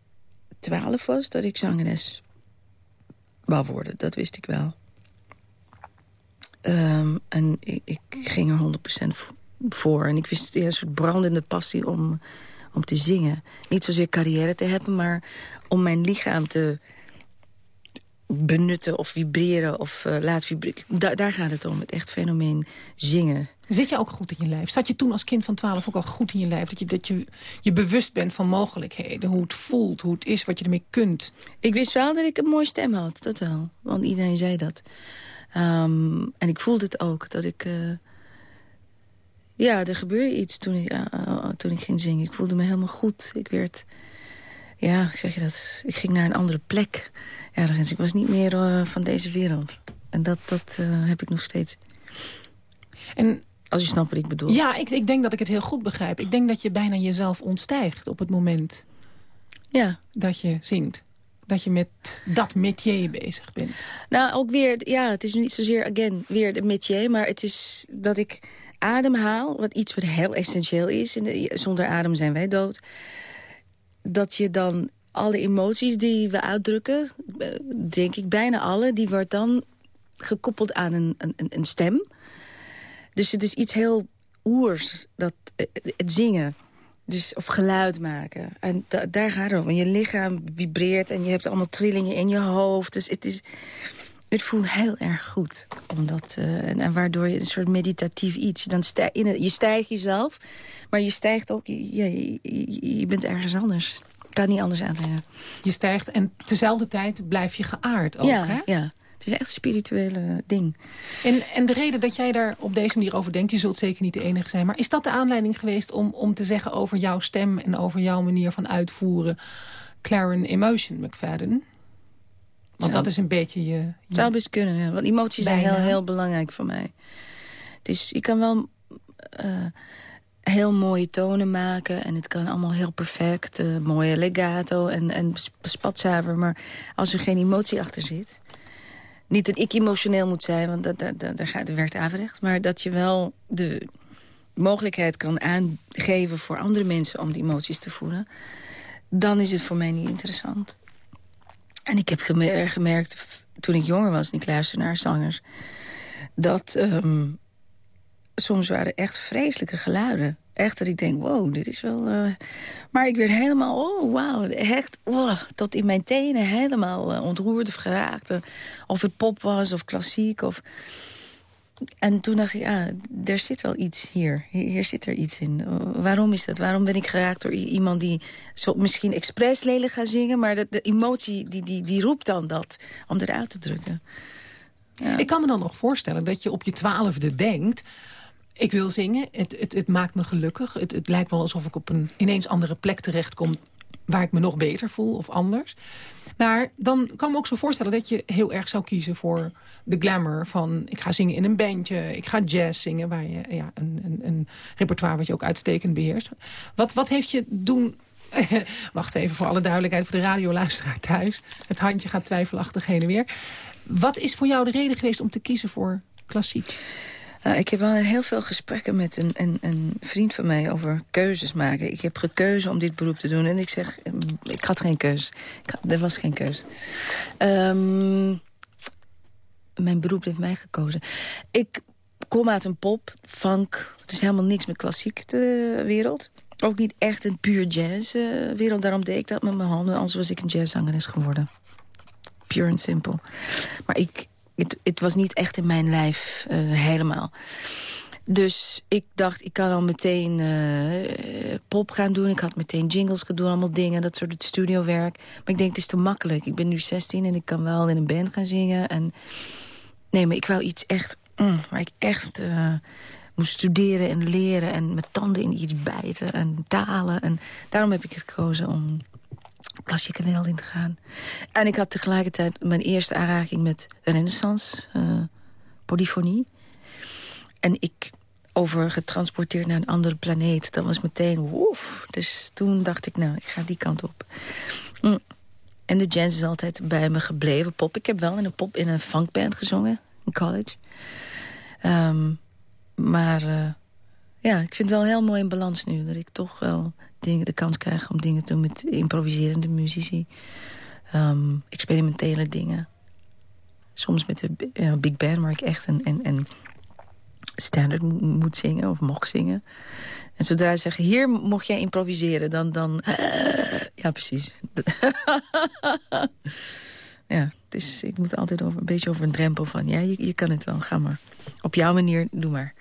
twaalf was dat ik zangeres wou worden. Dat wist ik wel. Um, en ik, ik, ging er 100% voor. En ik wist een soort brandende passie om, om te zingen. Niet zozeer carrière te hebben, maar om mijn lichaam te benutten of vibreren of uh, laat vibreren. Da daar gaat het om, het echt fenomeen zingen. Zit je ook goed in je lijf? Zat je toen als kind van 12 ook al goed in je lijf? Dat je, dat je je bewust bent van mogelijkheden, hoe het voelt, hoe het is, wat je ermee kunt? Ik wist wel dat ik een mooie stem had, dat wel. Want iedereen zei dat. Um, en ik voelde het ook, dat ik... Uh, ja, er gebeurde iets toen ik, uh, toen ik ging zingen. Ik voelde me helemaal goed. Ik werd... Ja, zeg je dat? Ik ging naar een andere plek ergens. Ik was niet meer uh, van deze wereld. En dat, dat uh, heb ik nog steeds. En als je snapt wat ik bedoel. Ja, ik, ik denk dat ik het heel goed begrijp. Ik denk dat je bijna jezelf ontstijgt op het moment ja. dat je zingt. Dat je met dat métier bezig bent. Nou, ook weer, ja, het is niet zozeer, again, weer de métier. Maar het is dat ik ademhaal, wat iets wat heel essentieel is. En zonder adem zijn wij dood. Dat je dan alle emoties die we uitdrukken, eh, denk ik bijna alle... die wordt dan gekoppeld aan een, een, een stem. Dus het is iets heel oers, dat, eh, het zingen. Dus, of geluid maken. En daar gaat het om. Je lichaam vibreert en je hebt allemaal trillingen in je hoofd. Dus het, is, het voelt heel erg goed. Omdat, uh, en, waardoor je een soort meditatief iets... Dan stij, je stijgt jezelf, maar je stijgt ook... Je, je, je bent ergens anders kan niet anders uitleggen. Je stijgt en tezelfde tijd blijf je geaard ook, ja, hè? Ja, het is echt een spirituele ding. En, en de reden dat jij daar op deze manier over denkt... je zult zeker niet de enige zijn... maar is dat de aanleiding geweest om, om te zeggen over jouw stem... en over jouw manier van uitvoeren... Claren Emotion McFadden? Want dat is een beetje je... je het zou best kunnen, ja. Want emoties zijn heel, heel belangrijk voor mij. Dus je kan wel... Uh, heel mooie tonen maken. En het kan allemaal heel perfect. Uh, mooie legato en, en. Maar als er geen emotie achter zit... Niet dat ik emotioneel moet zijn, want dat, dat, dat, werkt averechts. Maar dat je wel de mogelijkheid kan aangeven voor andere mensen... om die emoties te voelen. Dan is het voor mij niet interessant. En ik heb gemerkt, toen ik jonger was en ik luisterde naar zangers... dat um, soms waren echt vreselijke geluiden. Echt dat ik denk, wow, dit is wel... Uh... Maar ik werd helemaal, oh, wauw, echt oh, tot in mijn tenen helemaal uh, ontroerd of geraakt. of het pop was of klassiek. Of... En toen dacht ik, ah, er zit wel iets hier. hier. Hier zit er iets in. waarom is dat? Waarom ben ik geraakt door iemand die zo misschien expres lelijk gaat zingen... maar de, de emotie, die, die, die roept dan dat, om eruit te drukken. Ja. Ik kan me dan nog voorstellen dat je op je twaalfde denkt ik wil zingen, het, het, het maakt me gelukkig. Het, het lijkt wel alsof ik op een ineens andere plek terechtkom... waar ik me nog beter voel of anders. Maar dan kan ik me ook zo voorstellen dat je heel erg zou kiezen voor de glamour van... ik ga zingen in een bandje, ik ga jazz zingen... waar je ja, een, een, een repertoire wat je ook uitstekend beheerst. Wat, wat heeft je doen Wacht even voor alle duidelijkheid voor de radioluisteraar thuis. Het handje gaat twijfelachtig heen en weer. Wat is voor jou de reden geweest om te kiezen voor klassiek? Nou, ik heb wel heel veel gesprekken met een, een, een, vriend van mij over keuzes maken. Ik heb gekeuze om dit beroep te doen. En ik zeg, mm, ik had geen keuze. er was geen keuze. Um, mijn beroep heeft mij gekozen. Ik kom uit een pop, funk. Dus helemaal niks met klassiek wereld. Ook niet echt een puur jazz uh, wereld. Daarom deed ik dat met mijn handen. Anders was ik een jazzzangeres geworden. Pure and simple. Maar ik, het, was niet echt in mijn lijf uh, helemaal. Dus ik dacht, ik kan al meteen uh, pop gaan doen. Ik had meteen jingles gaan doen, allemaal dingen. Dat soort studiowerk. Maar ik denk, het is te makkelijk. Ik ben nu 16 en ik kan wel in een band gaan zingen. En... Nee, maar ik wou iets echt... Mm, waar ik echt uh, moest studeren en leren... en met tanden in iets bijten en talen. En daarom heb ik het gekozen om klassieke wereld in te gaan. En ik had tegelijkertijd mijn eerste aanraking met renaissance, uh, polyfonie. En ik over getransporteerd naar een andere planeet. Dat was meteen woef. Dus toen dacht ik, nou, ik ga die kant op. Mm. En de jazz is altijd bij me gebleven. Pop. Ik heb wel in een pop in een funkband gezongen in college. Um, maar uh, ja, ik vind het wel heel mooi in balans nu. Dat ik toch wel dingen, de kans krijgen om dingen te doen met improviserende muzici. Um, experimentele dingen. Soms met de uh, big band, waar ik echt een, een, standard moet zingen of mocht zingen. En zodra ze zeggen, hier mocht jij improviseren, dan... dan ja, precies. ja. Dus ik moet altijd over, een beetje over een drempel van... ja, je, je kan het wel, ga maar. Op jouw manier, doe maar.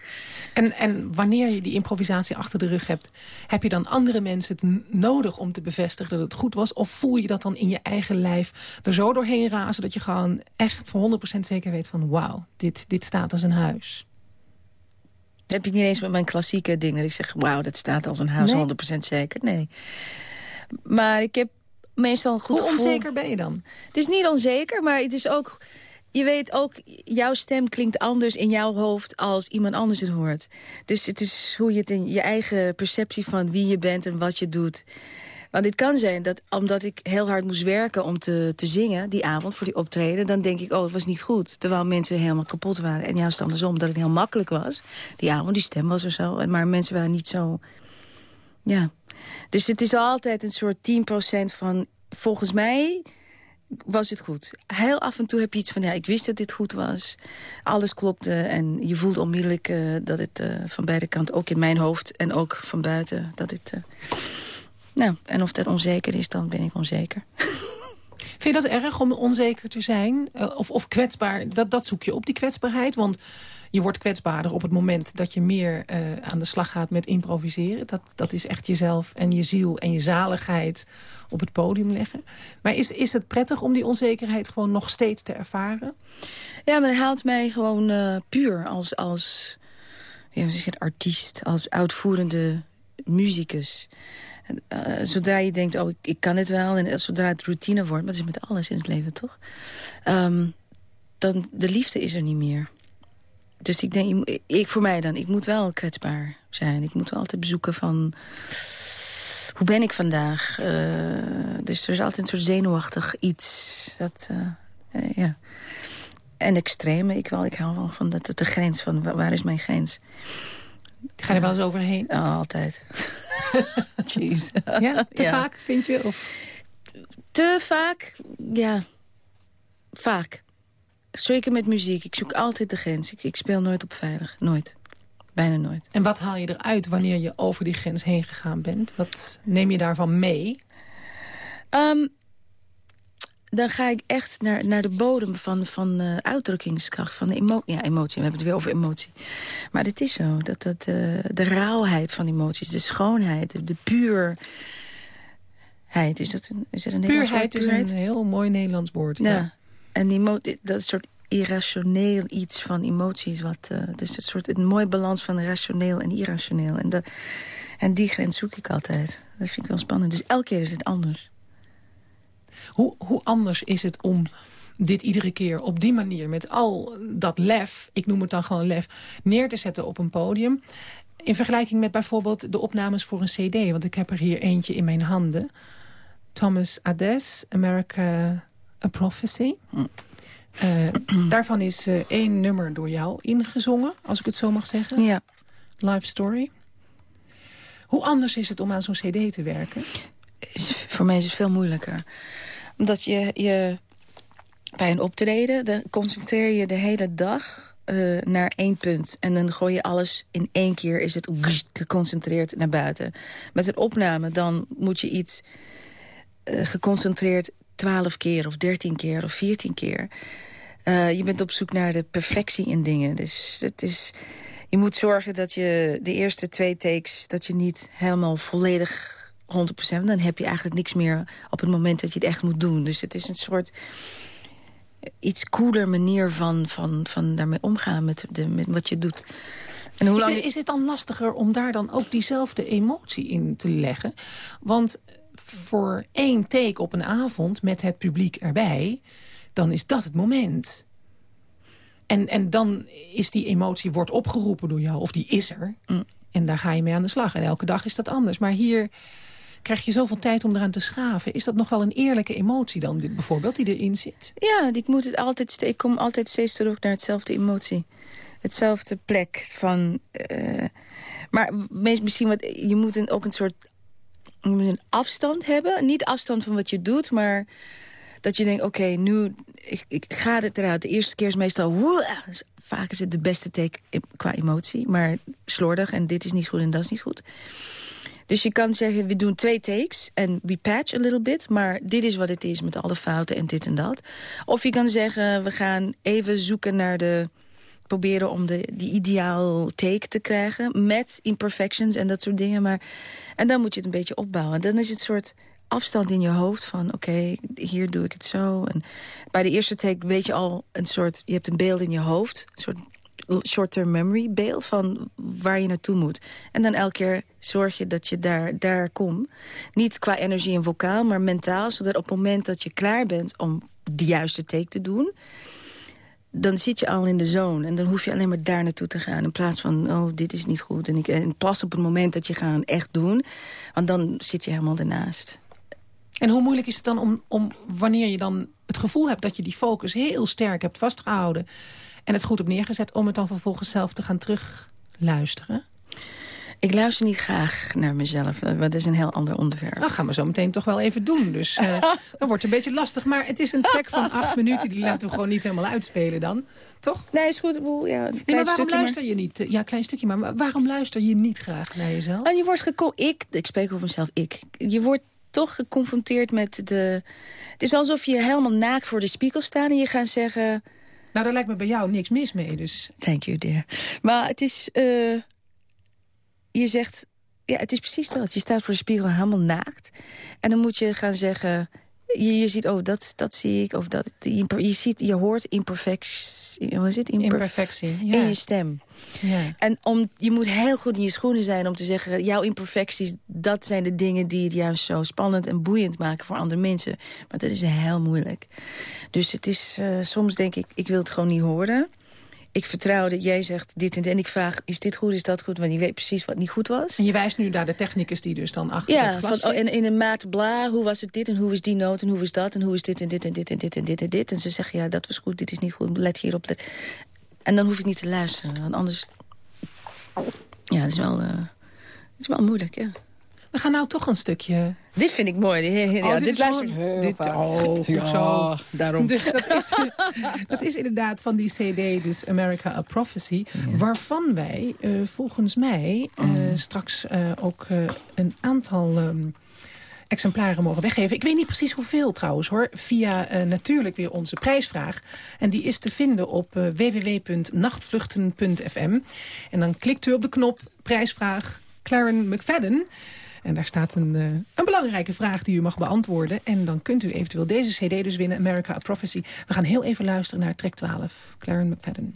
En, en wanneer je die improvisatie achter de rug hebt... heb je dan andere mensen het nodig om te bevestigen dat het goed was? Of voel je dat dan in je eigen lijf er zo doorheen razen... dat je gewoon echt voor 100% zeker weet van... wauw, dit, dit staat als een huis? heb je niet eens met mijn klassieke dingen. Ik zeg, wauw, dat staat als een huis, Nee. 100% zeker. Nee. Maar ik heb meestal een goed Hoe gevoel. onzeker ben je dan? Het is niet onzeker, maar het is ook... Je weet ook, jouw stem klinkt anders in jouw hoofd als iemand anders het hoort. Dus het is hoe je het in je eigen perceptie van wie je bent en wat je doet. Want het kan zijn dat omdat ik heel hard moest werken om te, te zingen die avond voor die optreden... dan denk ik, oh, het was niet goed. Terwijl mensen helemaal kapot waren. En juist andersom, dat het heel makkelijk was. Die avond, die stem was er zo. Maar mensen waren niet zo... Ja. Dus het is altijd een soort 10% van... volgens mij was het goed. Heel af en toe heb je iets van, ja, ik wist dat dit goed was. Alles klopte en je voelt onmiddellijk eh, dat het eh, van beide kanten... ook in mijn hoofd en ook van buiten, dat het... eh, nou, en of dat onzeker is, dan ben ik onzeker. Vind je dat erg om onzeker te zijn? Of, of kwetsbaar? Dat, dat zoek je op, die kwetsbaarheid. Want je wordt kwetsbaarder op het moment dat je meer eh, aan de slag gaat met improviseren. Dat, dat is echt jezelf en je ziel en je zaligheid op het podium leggen. Maar is, is het prettig om die onzekerheid gewoon nog steeds te ervaren? Ja, maar het haalt mij gewoon eh, puur als, als ja, je het, artiest, als uitvoerende muzikus. Eh, zodra je denkt, oh, ik, ik kan het wel, en zodra het routine wordt... maar dat is met alles in het leven, toch? Ehm, dan de liefde is er niet meer. Dus ik denk, ik, voor mij dan, ik moet wel kwetsbaar zijn. Ik moet wel altijd bezoeken van... Hoe ben ik vandaag? Eh, dus er is altijd een soort zenuwachtig iets. Dat, eh, eh, ja. En extreme, ik wel. Ik hou wel van dat, de grens, van wa- waar is mijn grens? Ga je er wel eens overheen? Altijd. Jeez. Ja, te Ja. vaak vind je? Of... Te vaak, ja. Vaak. Zeker met muziek. Ik zoek altijd de grens. Ik, ik speel nooit op veilig. Nooit. Bijna nooit. En wat haal je eruit wanneer je over die grens heen gegaan bent? Wat neem je daarvan mee? Ehm, dan ga ik echt naar, naar de bodem van, van eh, uitdrukkingskracht. Van de emo ja, emotie. We hebben het weer over emotie. Maar het is zo. Dat, dat, eh, de rauwheid van emoties. De schoonheid. De, de puurheid. Is dat een, is dat een Nederlands woord? Puurheid is een heel mooi Nederlands woord. Ja. En dat soort irrationeel iets van emoties. Wat, dus een soort een mooie balans van rationeel en irrationeel. En, de, en die grens zoek ik altijd. Dat vind ik wel spannend. Dus elke keer is het anders. Hoe, hoe anders is het om dit iedere keer op die manier... met al dat lef, ik noem het dan gewoon lef... neer te zetten op een podium... in vergelijking met bijvoorbeeld de opnames voor een cd. Want ik heb er hier eentje in mijn handen. Thomas Ades, America A Prophecy. Eh, daarvan is eh, één nummer door jou ingezongen, als ik het zo mag zeggen. Ja. Live Story. Hoe anders is het om aan zo'n cd te werken? Voor mij is het veel moeilijker. Omdat je, je bij een optreden... dan concentreer je de hele dag eh, naar één punt. En dan gooi je alles in één keer... is het geconcentreerd naar buiten. Met een opname dan moet je iets geconcentreerd... twaalf keer of dertien keer of veertien keer. Eh, je bent op zoek naar de perfectie in dingen. Dus het is... Je moet zorgen dat je de eerste twee takes... dat je niet helemaal volledig 100%... dan heb je eigenlijk niks meer op het moment dat je het echt moet doen. Dus het is een soort iets koeler manier van, van, van daarmee omgaan met, de, met wat je doet. En hoe Is lang het, is het dan lastiger om daar dan ook diezelfde emotie in te leggen? Want voor één take op een avond met het publiek erbij... dan is dat het moment. En, en dan is die emotie wordt opgeroepen door jou, of die is er. En daar ga je mee aan de slag. En elke dag is dat anders. Maar hier krijg je zoveel tijd om eraan te schaven. Is dat nog wel een eerlijke emotie dan, dit bijvoorbeeld, die erin zit? Ja, ik, moet het altijd, ik kom altijd steeds terug naar hetzelfde emotie. Hetzelfde plek van... eh, maar meest- misschien wat, je moet een, ook een soort een afstand hebben. Niet afstand van wat je doet, maar dat je denkt... oké, nu ik, ik ga het eruit. De eerste keer is meestal... woe, dus vaak is het de beste take qua emotie, maar slordig. En dit is niet goed en dat is niet goed. Dus je kan zeggen, we doen twee takes en we patch a little bit... maar dit is wat het is met alle fouten en dit en dat. Of je kan zeggen, we gaan even zoeken naar de... proberen om de, die ideaal take te krijgen... met imperfections en dat soort dingen. Maar, en dan moet je het een beetje opbouwen. Dan is het een soort afstand in je hoofd van... oké, hier doe ik het zo. En bij de eerste take weet je al een soort... je hebt een beeld in je hoofd, een soort short-term memory beeld van waar je naartoe moet. En dan elke keer zorg je dat je daar, daar komt. Niet qua energie en vocaal, maar mentaal. Zodat op het moment dat je klaar bent om de juiste take te doen... dan zit je al in de zone. En dan hoef je alleen maar daar naartoe te gaan. In plaats van, oh, dit is niet goed. En, ik, en pas op het moment dat je gaat echt doen. Want dan zit je helemaal ernaast. En hoe moeilijk is het dan om, om wanneer je dan het gevoel hebt... dat je die focus heel sterk hebt vastgehouden en het goed op neergezet... om het dan vervolgens zelf te gaan terugluisteren? Ik luister niet graag naar mezelf, dat is een heel ander onderwerp. Dat nou, gaan we zo meteen toch wel even doen. Dus uh, dat wordt een beetje lastig. Maar het is een track van acht minuten. Die laten we gewoon niet helemaal uitspelen dan. Toch? Nee, is goed. Ja, nee, maar waarom luister je niet? Ja, klein stukje. Maar waarom luister je niet graag naar jezelf? En je wordt geko ik, ik spreek over mezelf, ik. Je wordt toch geconfronteerd met de... Het is alsof je helemaal naakt voor de spiegel staat en je gaat zeggen... Nou, daar lijkt me bij jou niks mis mee, dus... Thank you, dear. Maar het is... Uh, je zegt... Ja, het is precies dat. Je staat voor de spiegel helemaal naakt. En dan moet je gaan zeggen... Je, je ziet, oh, dat, dat zie ik. Of dat, je, ziet, je hoort imperfectie. Hoe is het? Imperfectie, ja. In je stem. Ja. En om, je moet heel goed in je schoenen zijn om te zeggen... jouw imperfecties, dat zijn de dingen die het juist zo spannend en boeiend maken voor andere mensen. Maar dat is heel moeilijk. Dus het is, uh, soms denk ik, ik wil het gewoon niet horen ik vertrouw dat jij zegt dit en dit. En ik vraag, is dit goed, is dat goed? Want die weet precies wat niet goed was. En je wijst nu naar de technicus die dus dan achter het glas van, oh, en in een maat bla, hoe was het dit en hoe is die noot en hoe is dat en hoe is dit en dit en dit en dit en dit en dit. En ze zeggen, ja, dat was goed, dit is niet goed, let hierop. En dan hoef ik niet te luisteren, want anders... Ja, het is wel, uh, het is wel moeilijk, ja. We gaan nou toch een stukje... Dit vind ik mooi. Ja, oh, dit, luister ik dit, Oh, goed ja, zo. daarom. Dus dat is, dat is inderdaad van die cd, dus America a Prophecy... waarvan wij uh, volgens mij uh, straks uh, ook een aantal... Um, exemplaren mogen weggeven. Ik weet niet precies hoeveel trouwens hoor. Via uh, natuurlijk weer onze prijsvraag. En die is te vinden op uh, www.nachtvluchten.fm. En dan klikt u op de knop prijsvraag Claren McFadden. En daar staat een, uh, een belangrijke vraag die u mag beantwoorden. En dan kunt u eventueel deze cd dus winnen, America a Prophecy. We gaan heel even luisteren naar track 12, Claren McFadden.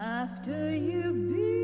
After you've been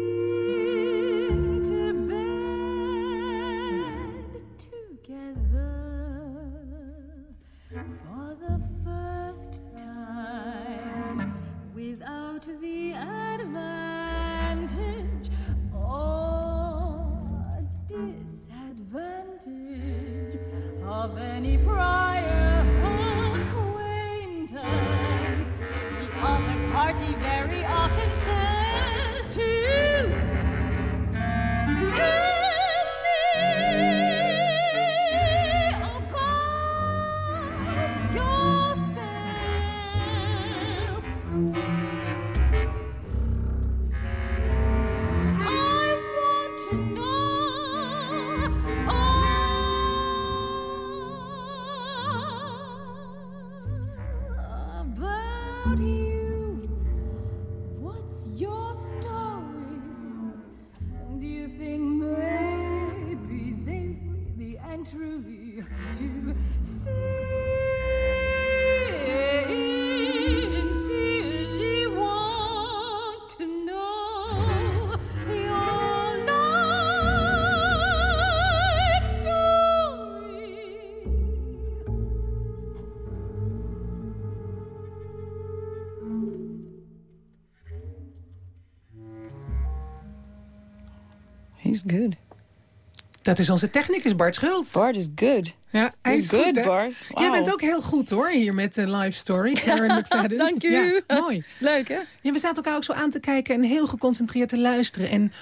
He's good. Dat is onze technicus Bart Schultz. Bart is good. Ja, hij is Good, goed? Bart. Jij Wauw. bent ook heel goed, hoor, hier met de live story. Karen McFadden. Dank u. Ja, mooi. Leuk, hè? Ja, we zaten elkaar ook zo aan te kijken en heel geconcentreerd te luisteren. En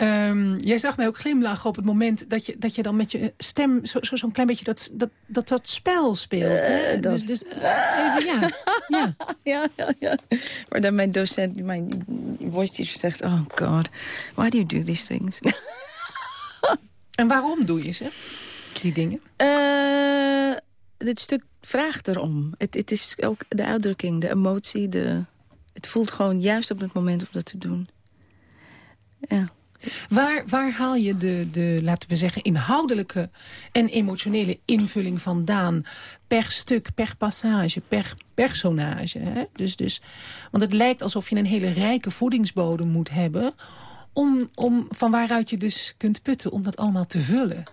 ehm, jij zag mij ook glimlachen op het moment dat je, dat je dan met je stem zo'n zo, zo'n klein beetje dat, dat, dat, dat spel speelt. hè? Eh, dat- Dus, dus eh, even, ja. ja. Ja, ja, ja. Maar dan mijn docent, mijn voice teacher zegt... Oh god, why do you do these things? En waarom doe je ze, die dingen? Eh, dit stuk vraagt erom. Het, het is ook de uitdrukking, de emotie. De, het voelt gewoon juist op het moment om dat te doen. Ja. Waar, waar haal je de, de, laten we zeggen, inhoudelijke en emotionele invulling vandaan? Per stuk, per passage, per personage. Hè? Dus, dus, want het lijkt alsof je een hele rijke voedingsbodem moet hebben... Om, om, van waaruit je dus kunt putten om dat allemaal te vullen.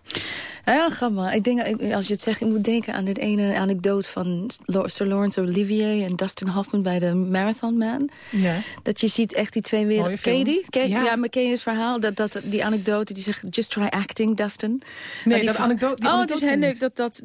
Ja, gamma. Ik denk, als je het zegt, ik moet denken aan dit ene anekdote van Sir Lawrence Olivier en Dustin Hoffman bij de Marathon Man. Ja. Dat je ziet echt die twee werelden. Ken je die? Ken Ja. ja. maar ken je het verhaal? Dat, dat, die anekdote die zegt, just try acting, Dustin. Nee, die dat anekdote- die oh, het is heel leuk. Dat, dat,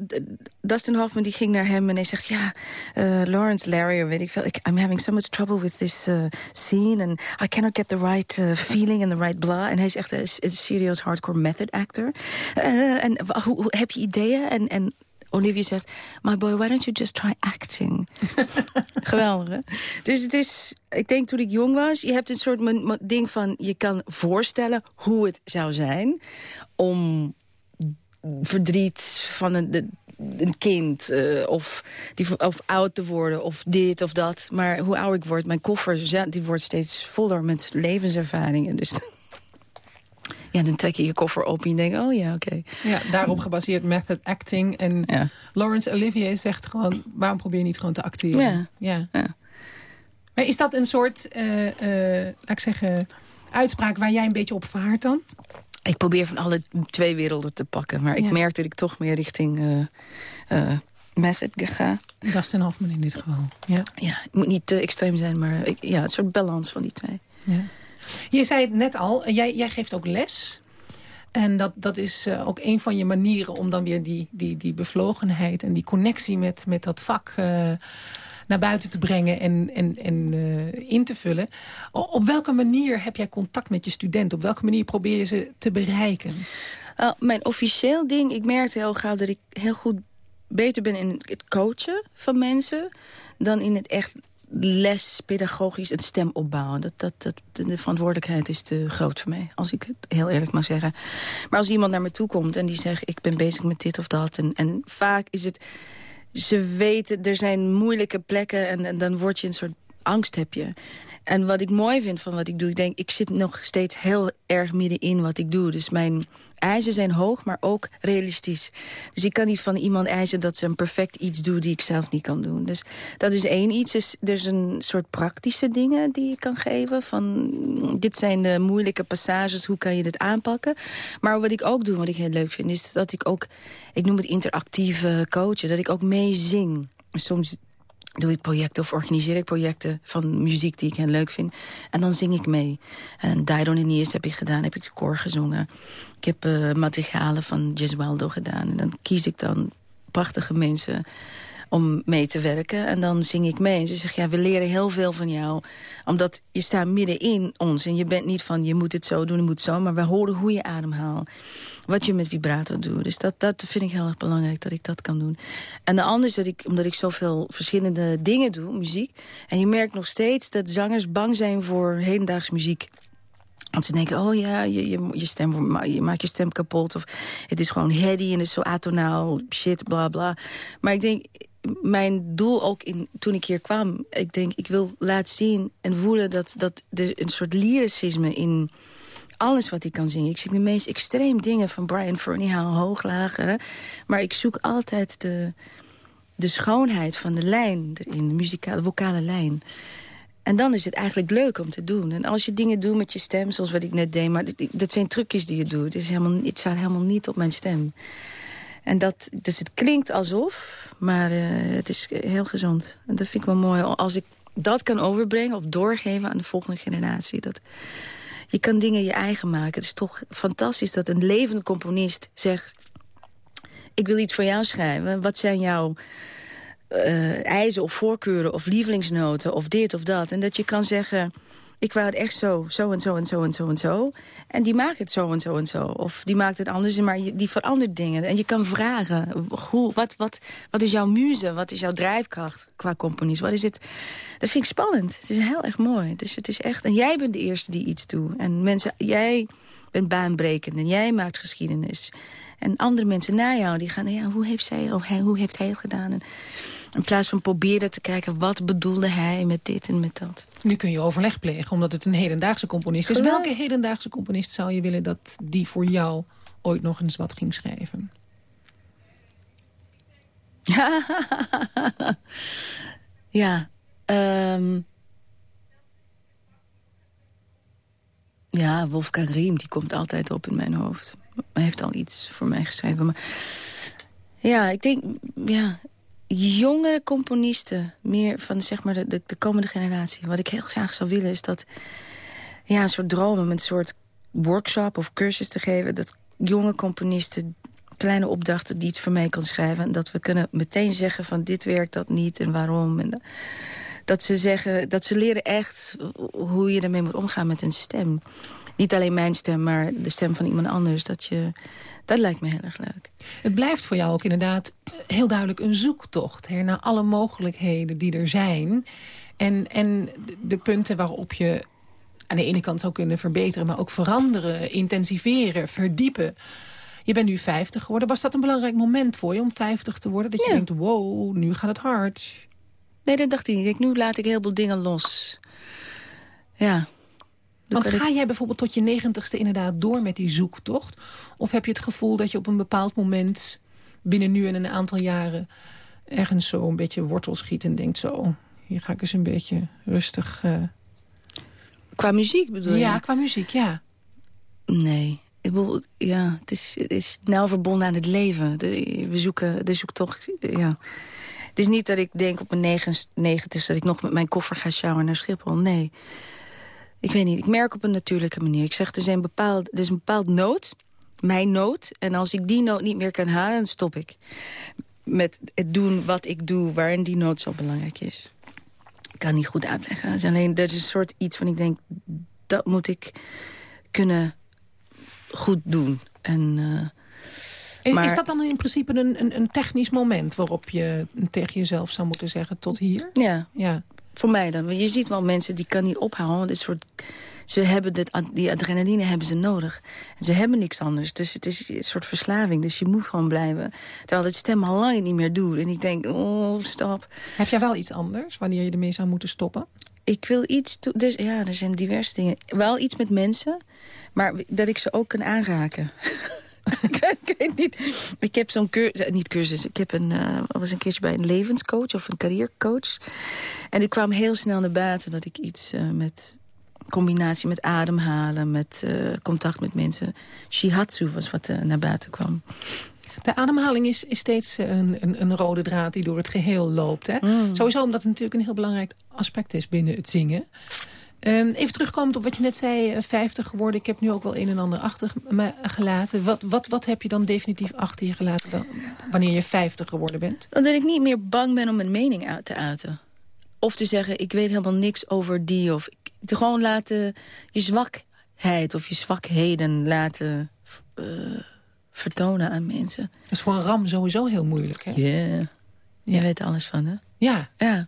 Dustin Hoffman die ging naar hem en hij zegt... ja, eh, Lawrence, Larry, of weet ik veel... ik- I'm having so much trouble with this uh, scene... and I cannot get the right uh, feeling and the right blah. En hij is echt een, serieus hardcore method actor. Eh, en hoe, hoe- heb je ideeën? En, en Olivia zegt... my boy, why don't you just try acting? Geweldig, hè? Dus het is... Ik denk toen ik jong was... je hebt een soort ding van... je kan voorstellen hoe het zou zijn... om verdriet van een, de- een kind eh, of, die, of oud te worden of dit of dat. Maar hoe ouder ik word, mijn koffer die wordt steeds voller met levenservaringen. Dus ja, dan trek je je koffer op en je denkt, oh ja, oké. Ja, daarop gebaseerd method acting. En Ja. Laurence Olivier zegt gewoon... waarom probeer je niet gewoon te acteren? Ja. ja. Ja. Maar is dat een soort, eh, eh, laat ik zeggen... uitspraak waar jij een beetje op vaart dan? Ik probeer van alle twee werelden te pakken. Maar ik merk dat ik toch meer richting eh, method ga. Dustin Hoffman in dit geval. Ja. Ja, het moet niet te extreem zijn, maar ik, ja, een soort balans van die twee. Ja. Je zei het net al, jij, jij geeft ook les. En dat, dat is eh, ook een van je manieren om dan weer die, die, die bevlogenheid... en die connectie met, met dat vak eh, naar buiten te brengen en, en, en eh, in te vullen. Op welke manier heb jij contact met je studenten? Op welke manier probeer je ze te bereiken? Mijn officieel ding, ik merkte heel gauw dat ik heel goed beter ben in het coachen van mensen... dan in het echt les, pedagogisch, het stem opbouwen. Dat, dat, dat, de verantwoordelijkheid is te groot voor mij, als ik het heel eerlijk mag zeggen. Maar als iemand naar me toe komt en die zegt... ik ben bezig met dit of dat... en, en vaak is het... ze weten, er zijn moeilijke plekken... en, en dan word je een soort angst heb je. En wat ik mooi vind van wat ik doe... ik denk, ik zit nog steeds heel erg middenin wat ik doe. Dus mijn eisen zijn hoog, maar ook realistisch. Dus ik kan niet van iemand eisen dat ze een perfect iets doet... die ik zelf niet kan doen. Dus dat is één iets. Dus er is een soort praktische dingen die je kan geven. Van, dit zijn de moeilijke passages, hoe kan je dit aanpakken? Maar wat ik ook doe, wat ik heel leuk vind... is dat ik ook, ik noem het interactieve coachen... dat ik ook meezing. Soms doe ik projecten of organiseer ik projecten van muziek die ik heel leuk vind. En dan zing ik mee. En Dido Aeneas heb ik gedaan, heb ik de koor gezongen. Ik heb uh, materialen van Gesualdo gedaan. En dan kies ik dan prachtige mensen om mee te werken. En dan zing ik mee. En ze zeggen, ja, we leren heel veel van jou. Omdat je staat midden in ons. En je bent niet van, je moet het zo doen, je moet zo. Maar we horen hoe je ademhaalt. Wat je met vibrato doet. Dus dat, dat vind ik heel erg belangrijk, dat ik dat kan doen. En de andere is dat ik, omdat ik zoveel verschillende dingen doe, muziek. En je merkt nog steeds dat zangers bang zijn voor hedendaags muziek. Want ze denken, oh ja, je, je, je, stem, je maakt je stem kapot. Of het is gewoon heady en het is zo atonaal, shit, bla bla. Maar ik denk, mijn doel ook in, toen ik hier kwam... ik denk, ik wil laten zien en voelen dat, dat er een soort lyricisme in alles wat hij kan zingen. Ik zing de meest extreem dingen van Brian Ferneyhough, hooglagen. Maar ik zoek altijd de, de schoonheid van de lijn erin, de muzikale, de vocale lijn. En dan is het eigenlijk leuk om te doen. En als je dingen doet met je stem, zoals wat ik net deed... maar dat, dat zijn trucjes die je doet. Het, is helemaal, het staat helemaal niet op mijn stem. En dat, dus het klinkt alsof, maar eh, het is heel gezond. En dat vind ik wel mooi. Als ik dat kan overbrengen of doorgeven aan de volgende generatie. Dat, je kan dingen je eigen maken. Het is toch fantastisch dat een levende componist zegt... ik wil iets voor jou schrijven. Wat zijn jouw eh, eisen of voorkeuren of lievelingsnoten of dit of dat. En dat je kan zeggen, ik wou het echt zo, zo en zo en zo en zo en zo. En die maakt het zo en zo en zo. Of die maakt het anders, maar die verandert dingen. En je kan vragen, hoe, wat, wat, wat is jouw muze? Wat is jouw drijfkracht qua componist? Wat is het? Dat vind ik spannend. Het is heel erg mooi. Dus het is echt, en jij bent de eerste die iets doet. En mensen, jij bent baanbrekend en jij maakt geschiedenis. En andere mensen na jou, die gaan, ja, hoe heeft zij of hij, hoe heeft hij gedaan? En in plaats van proberen te kijken, wat bedoelde hij met dit en met dat. Nu kun je overleg plegen, omdat het een hedendaagse componist is. Welke hedendaagse componist zou je willen dat die voor jou ooit nog eens wat ging schrijven? ja, ehm, ja, Wolfgang Riem, die komt altijd op in mijn hoofd. Hij heeft al iets voor mij geschreven. Maar ja, ik denk, ja, jongere componisten, meer van zeg maar de, de, de komende generatie. Wat ik heel graag zou willen is dat, ja, een soort dromen, een soort workshop of cursus te geven. Dat jonge componisten kleine opdrachten die iets voor mij kan schrijven. En dat we kunnen meteen zeggen van dit werkt, dat niet en waarom. En dat ze zeggen, dat ze leren echt hoe je ermee moet omgaan met een stem. Niet alleen mijn stem, maar de stem van iemand anders. Dat, je, dat lijkt me heel erg leuk. Het blijft voor jou ook inderdaad heel duidelijk een zoektocht... Hè, naar alle mogelijkheden die er zijn. En, en de- punten waarop je aan de ene kant zou kunnen verbeteren... maar ook veranderen, intensiveren, verdiepen. Je bent nu 50 geworden. Was dat een belangrijk moment voor je om 50 te worden? Dat je denkt, wow, nu gaat het hard. Nee, dat dacht ik niet. Ik nu laat ik heel veel dingen los. Ja. Want ik- ga jij bijvoorbeeld tot je negentigste inderdaad door met die zoektocht? Of heb je het gevoel dat je op een bepaald moment... binnen nu en een aantal jaren... ergens zo een beetje wortel schiet en denkt zo... hier ga ik eens een beetje rustig... eh, Qua muziek bedoel je? Ja, qua muziek, ja. Nee. Ik bedoel, ja, het is, het is nauw verbonden aan het leven. De, we zoeken, de zoektocht, ja. Het is niet dat ik denk op mijn negentigste... dat ik nog met mijn koffer ga sjouwen naar Schiphol. Nee. Ik weet niet, ik merk op een natuurlijke manier. Ik zeg, er, zijn bepaald, er is een bepaald nood, mijn nood. En als ik die nood niet meer kan halen, dan stop ik. Met het doen wat ik doe, waarin die nood zo belangrijk is. Ik kan niet goed uitleggen. Het is alleen, dat is een soort iets van ik denk... dat moet ik kunnen goed doen. En, eh, Maar- is dat dan in principe een, een, een technisch moment... waarop je tegen jezelf zou moeten zeggen tot hier? ja, Ja. Voor mij dan. Want je ziet wel mensen die kan niet ophouden. een soort, ze hebben dit, die adrenaline hebben ze nodig. En ze hebben niks anders. Dus het is een soort verslaving. Dus je moet gewoon blijven. Terwijl het stem al lang niet meer doet. En ik denk, oh, stop. Heb jij wel iets anders wanneer je ermee zou moeten stoppen? Ik wil iets. Dus ja, er zijn diverse dingen. Wel iets met mensen. Maar dat ik ze ook kan aanraken. ik, weet niet. Ik heb zo'n cursus, niet cursus, ik heb een, eh, was een keertje bij een levenscoach of een carrièrecoach. En ik kwam heel snel naar buiten dat ik iets eh, met combinatie met ademhalen, met eh, contact met mensen. Shihatsu was wat eh, naar buiten kwam. De ademhaling is, is steeds een, een, een rode draad die door het geheel loopt. Hè? Sowieso omdat het natuurlijk een heel belangrijk aspect is binnen het zingen. Ehm, even terugkomend op wat je net zei, eh, 50 geworden. Ik heb nu ook wel een en ander achter me gelaten. Wat, wat, wat heb je dan definitief achter je gelaten dan, wanneer je 50 geworden bent? Dat ik niet meer bang ben om mijn mening uit te uiten. Of te zeggen, ik weet helemaal niks over die. Of te gewoon laten je zwakheid of je zwakheden laten eh, vertonen aan mensen. Dat is voor een ram sowieso heel moeilijk. Hè? Ja, je weet alles van, hè? Ja, Ja.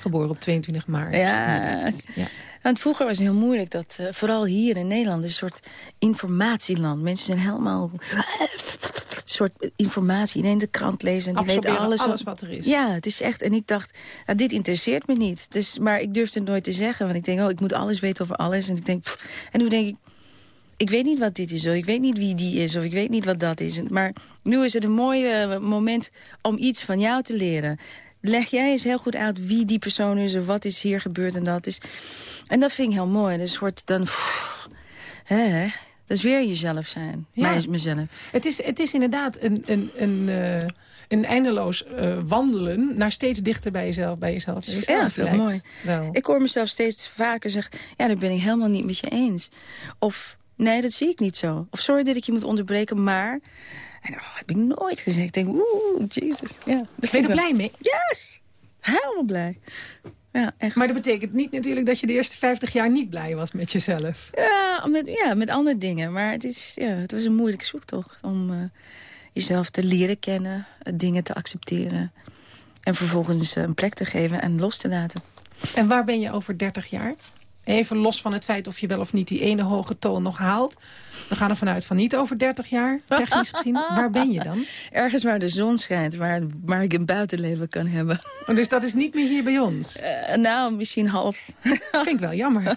geboren op 22 maart. Ja. ja. Want vroeger was het heel moeilijk dat, eh, vooral hier in Nederland, een soort informatieland. Mensen zijn helemaal een soort informatie. Iedereen de krant lezen en die weten Absorberen alles. alles wat er is. Ja, het is echt. En ik dacht, nou, dit interesseert me niet. Dus, maar ik durfde het nooit te zeggen. Want ik denk, oh, ik moet alles weten over alles. En ik denk, pff. en nu denk ik, ik weet niet wat dit is, of ik weet niet wie die is, of ik weet niet wat dat is. Maar nu is het een mooi eh, moment om iets van jou te leren. Leg jij eens heel goed uit wie die persoon is, of wat is hier gebeurd en dat is. En dat vind ik heel mooi. Dus wordt dan... pff, hè, hè, dat is weer jezelf zijn. Ja. Mij, mezelf. Het is, het is inderdaad een, een, een, eh, een eindeloos eh, wandelen... naar steeds dichter bij jezelf. Bij jezelf, bij Ja, toch lijkt mooi. Wel. Ik hoor mezelf steeds vaker zeggen... ja, dat ben ik helemaal niet met je eens. Of, nee, dat zie ik niet zo. Of, sorry dat ik je moet onderbreken, maar... En oh, heb ik nooit gezegd. Ik denk, oeh, jezus. Ja, dat Ben je ik er blij mee? Yes! Helemaal blij. Ja, echt. Maar dat betekent niet natuurlijk dat je de eerste 50 jaar niet blij was met jezelf. Ja, met, ja, met andere dingen. Maar het, is, ja, het was een moeilijke zoektocht om eh, jezelf te leren kennen, eh, dingen te accepteren. En vervolgens een plek te geven en los te laten. En waar ben je over 30 jaar? Even los van het feit of je wel of niet die ene hoge toon nog haalt. We gaan ervan uit van niet over 30 jaar, technisch gezien. Waar ben je dan? Ergens waar de zon schijnt, waar, waar ik een buitenleven kan hebben. Oh, dus dat is niet meer hier bij ons. Eh, nou, misschien half. Vind ik wel jammer.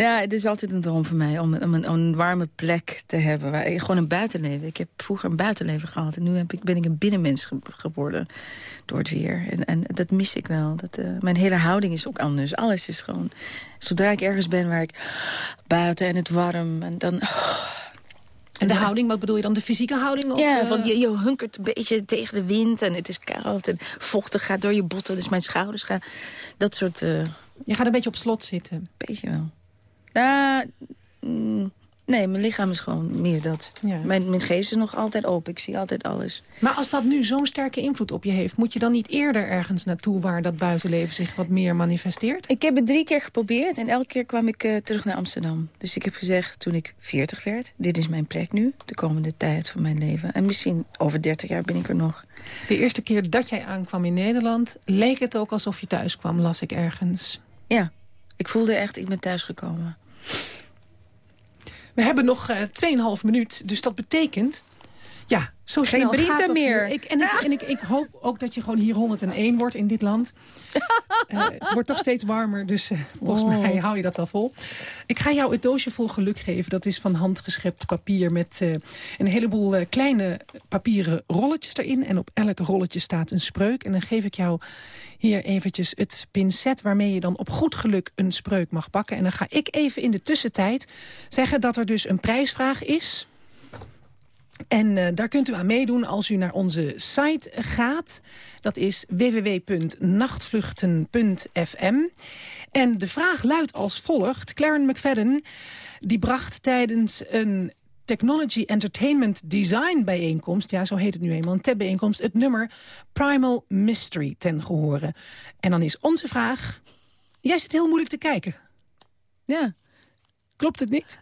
Ja, het is altijd een droom voor mij om, een- om een, om een warme plek te hebben. Waar, gewoon een buitenleven. Ik heb vroeger een buitenleven gehad. En nu heb ik, ben ik een binnenmens ge- geworden door het weer. En, en dat mis ik wel. Dat, eh, mijn hele houding is ook anders. Alles is gewoon... Zodra ik ergens ben waar ik buiten en het warm... En dan, En de houding, wat bedoel je dan? De fysieke houding? Of, ja, eh, want je, je hunkert een beetje tegen de wind. En het is koud. En vochtig gaat door je botten. Dus mijn schouders gaan... Dat soort... eh, Je gaat een beetje op slot zitten. Beetje wel. Nou, mm, nee, mijn lichaam is gewoon meer dat. Ja. Mijn, mijn geest is nog altijd open. Ik zie altijd alles. Maar als dat nu zo'n sterke invloed op je heeft... moet je dan niet eerder ergens naartoe waar dat buitenleven zich wat meer manifesteert? Ik heb het drie keer geprobeerd en elke keer kwam ik eh, terug naar Amsterdam. Dus ik heb gezegd toen ik 40 werd, dit is mijn plek nu. De komende tijd van mijn leven. En misschien over 30 jaar ben ik er nog. De eerste keer dat jij aankwam in Nederland... leek het ook alsof je thuis kwam, las ik ergens. Ja, ik voelde echt, ik ben thuisgekomen. We hebben nog eh 2,5 minuut, dus dat betekent... Ja, zo Geen dat meer. Ik, en ik, en ik, ik hoop ook dat je gewoon hier 101 wordt in dit land. Eh, het wordt toch steeds warmer, dus eh, volgens Oh. mij hou je dat wel vol. Ik ga jou het doosje vol geluk geven. Dat is van handgeschept papier met eh, een heleboel kleine papieren rolletjes erin. En op elk rolletje staat een spreuk. En dan geef ik jou hier eventjes het pincet waarmee je dan op goed geluk een spreuk mag pakken. En dan ga ik even in de tussentijd zeggen dat er dus een prijsvraag is... En eh, daar kunt u aan meedoen als u naar onze site gaat. Dat is www.nachtvluchten.fm. En de vraag luidt als volgt. Claren McFadden die bracht tijdens een Technology Entertainment Design bijeenkomst... ja, zo heet het nu eenmaal, een TED-bijeenkomst... het nummer Primal Mystery ten gehore. En dan is onze vraag... Jij zit heel moeilijk te kijken. Ja, Klopt het niet?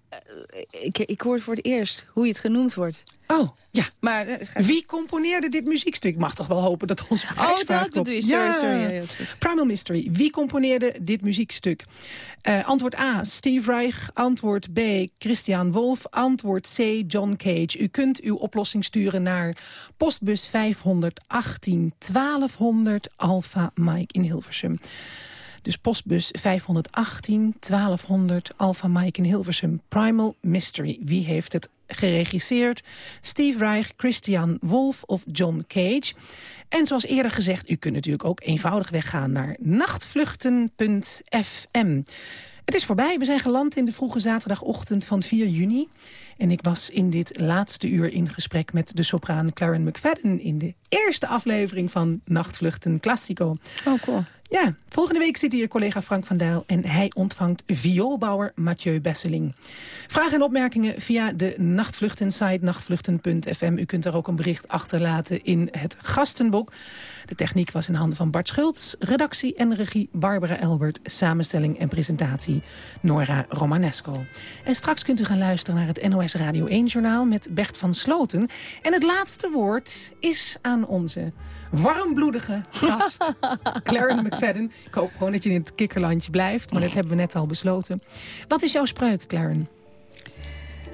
ik, ik hoor voor het eerst hoe je het genoemd wordt. Oh, ja. Maar, eh, ga- Wie componeerde dit muziekstuk? Ik mag toch wel hopen dat onze Oh, prijsvraag dat klopt. je. Sorry, sorry. Ja, ja, is goed. Primal Mystery. Wie componeerde dit muziekstuk? Eh, antwoord A, Steve Reich. Antwoord B, Christian Wolf. Antwoord C, John Cage. U kunt uw oplossing sturen naar postbus 518 1200 Alpha Mike in Hilversum. Dus postbus 518 1200 Alpha Mike in Hilversum. Primal Mystery. Wie heeft het geregisseerd? Steve Reich, Christian Wolf of John Cage? En zoals eerder gezegd, u kunt natuurlijk ook eenvoudig weggaan naar nachtvluchten.fm. Het is voorbij. We zijn geland in de vroege zaterdagochtend van 4 juni. En ik was in dit laatste uur in gesprek met de sopraan Claren McFadden... in de eerste aflevering van Nachtvluchten Classico. Oh, cool. Ja, volgende week zit hier collega Frank van Dijl... en hij ontvangt vioolbouwer Mathieu Besseling. Vragen en opmerkingen via de nachtvluchten-site nachtvluchten.fm. U kunt er ook een bericht achterlaten in het gastenboek. De techniek was in handen van Bart Schultz. Redactie en regie Barbara Elbert. Samenstelling en presentatie Nora Romanesco. En straks kunt u gaan luisteren naar het NOS Radio 1-journaal... met Bert van Sloten. En het laatste woord is aan onze warmbloedige gast... Claren McFadden. Ik hoop gewoon dat je in het kikkerlandje blijft. Maar dat hebben we net al besloten. Wat is jouw spreuk, Claren?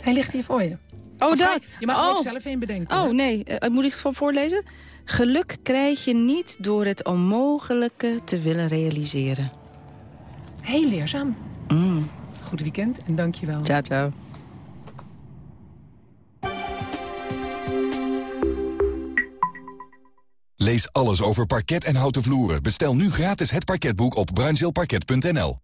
Hij ligt hier voor je. Oh, Of dat. hij- Je mag er ook Oh. zelf een bedenken. Oh, nee. Eh, moet ik het van voorlezen? Geluk krijg je niet door het onmogelijke te willen realiseren. Heel leerzaam. Mm. goed weekend en dank je wel. Ciao, ciao. Lees alles over parket en houten vloeren. Bestel nu gratis het parketboek op bruinzeelparket.nl.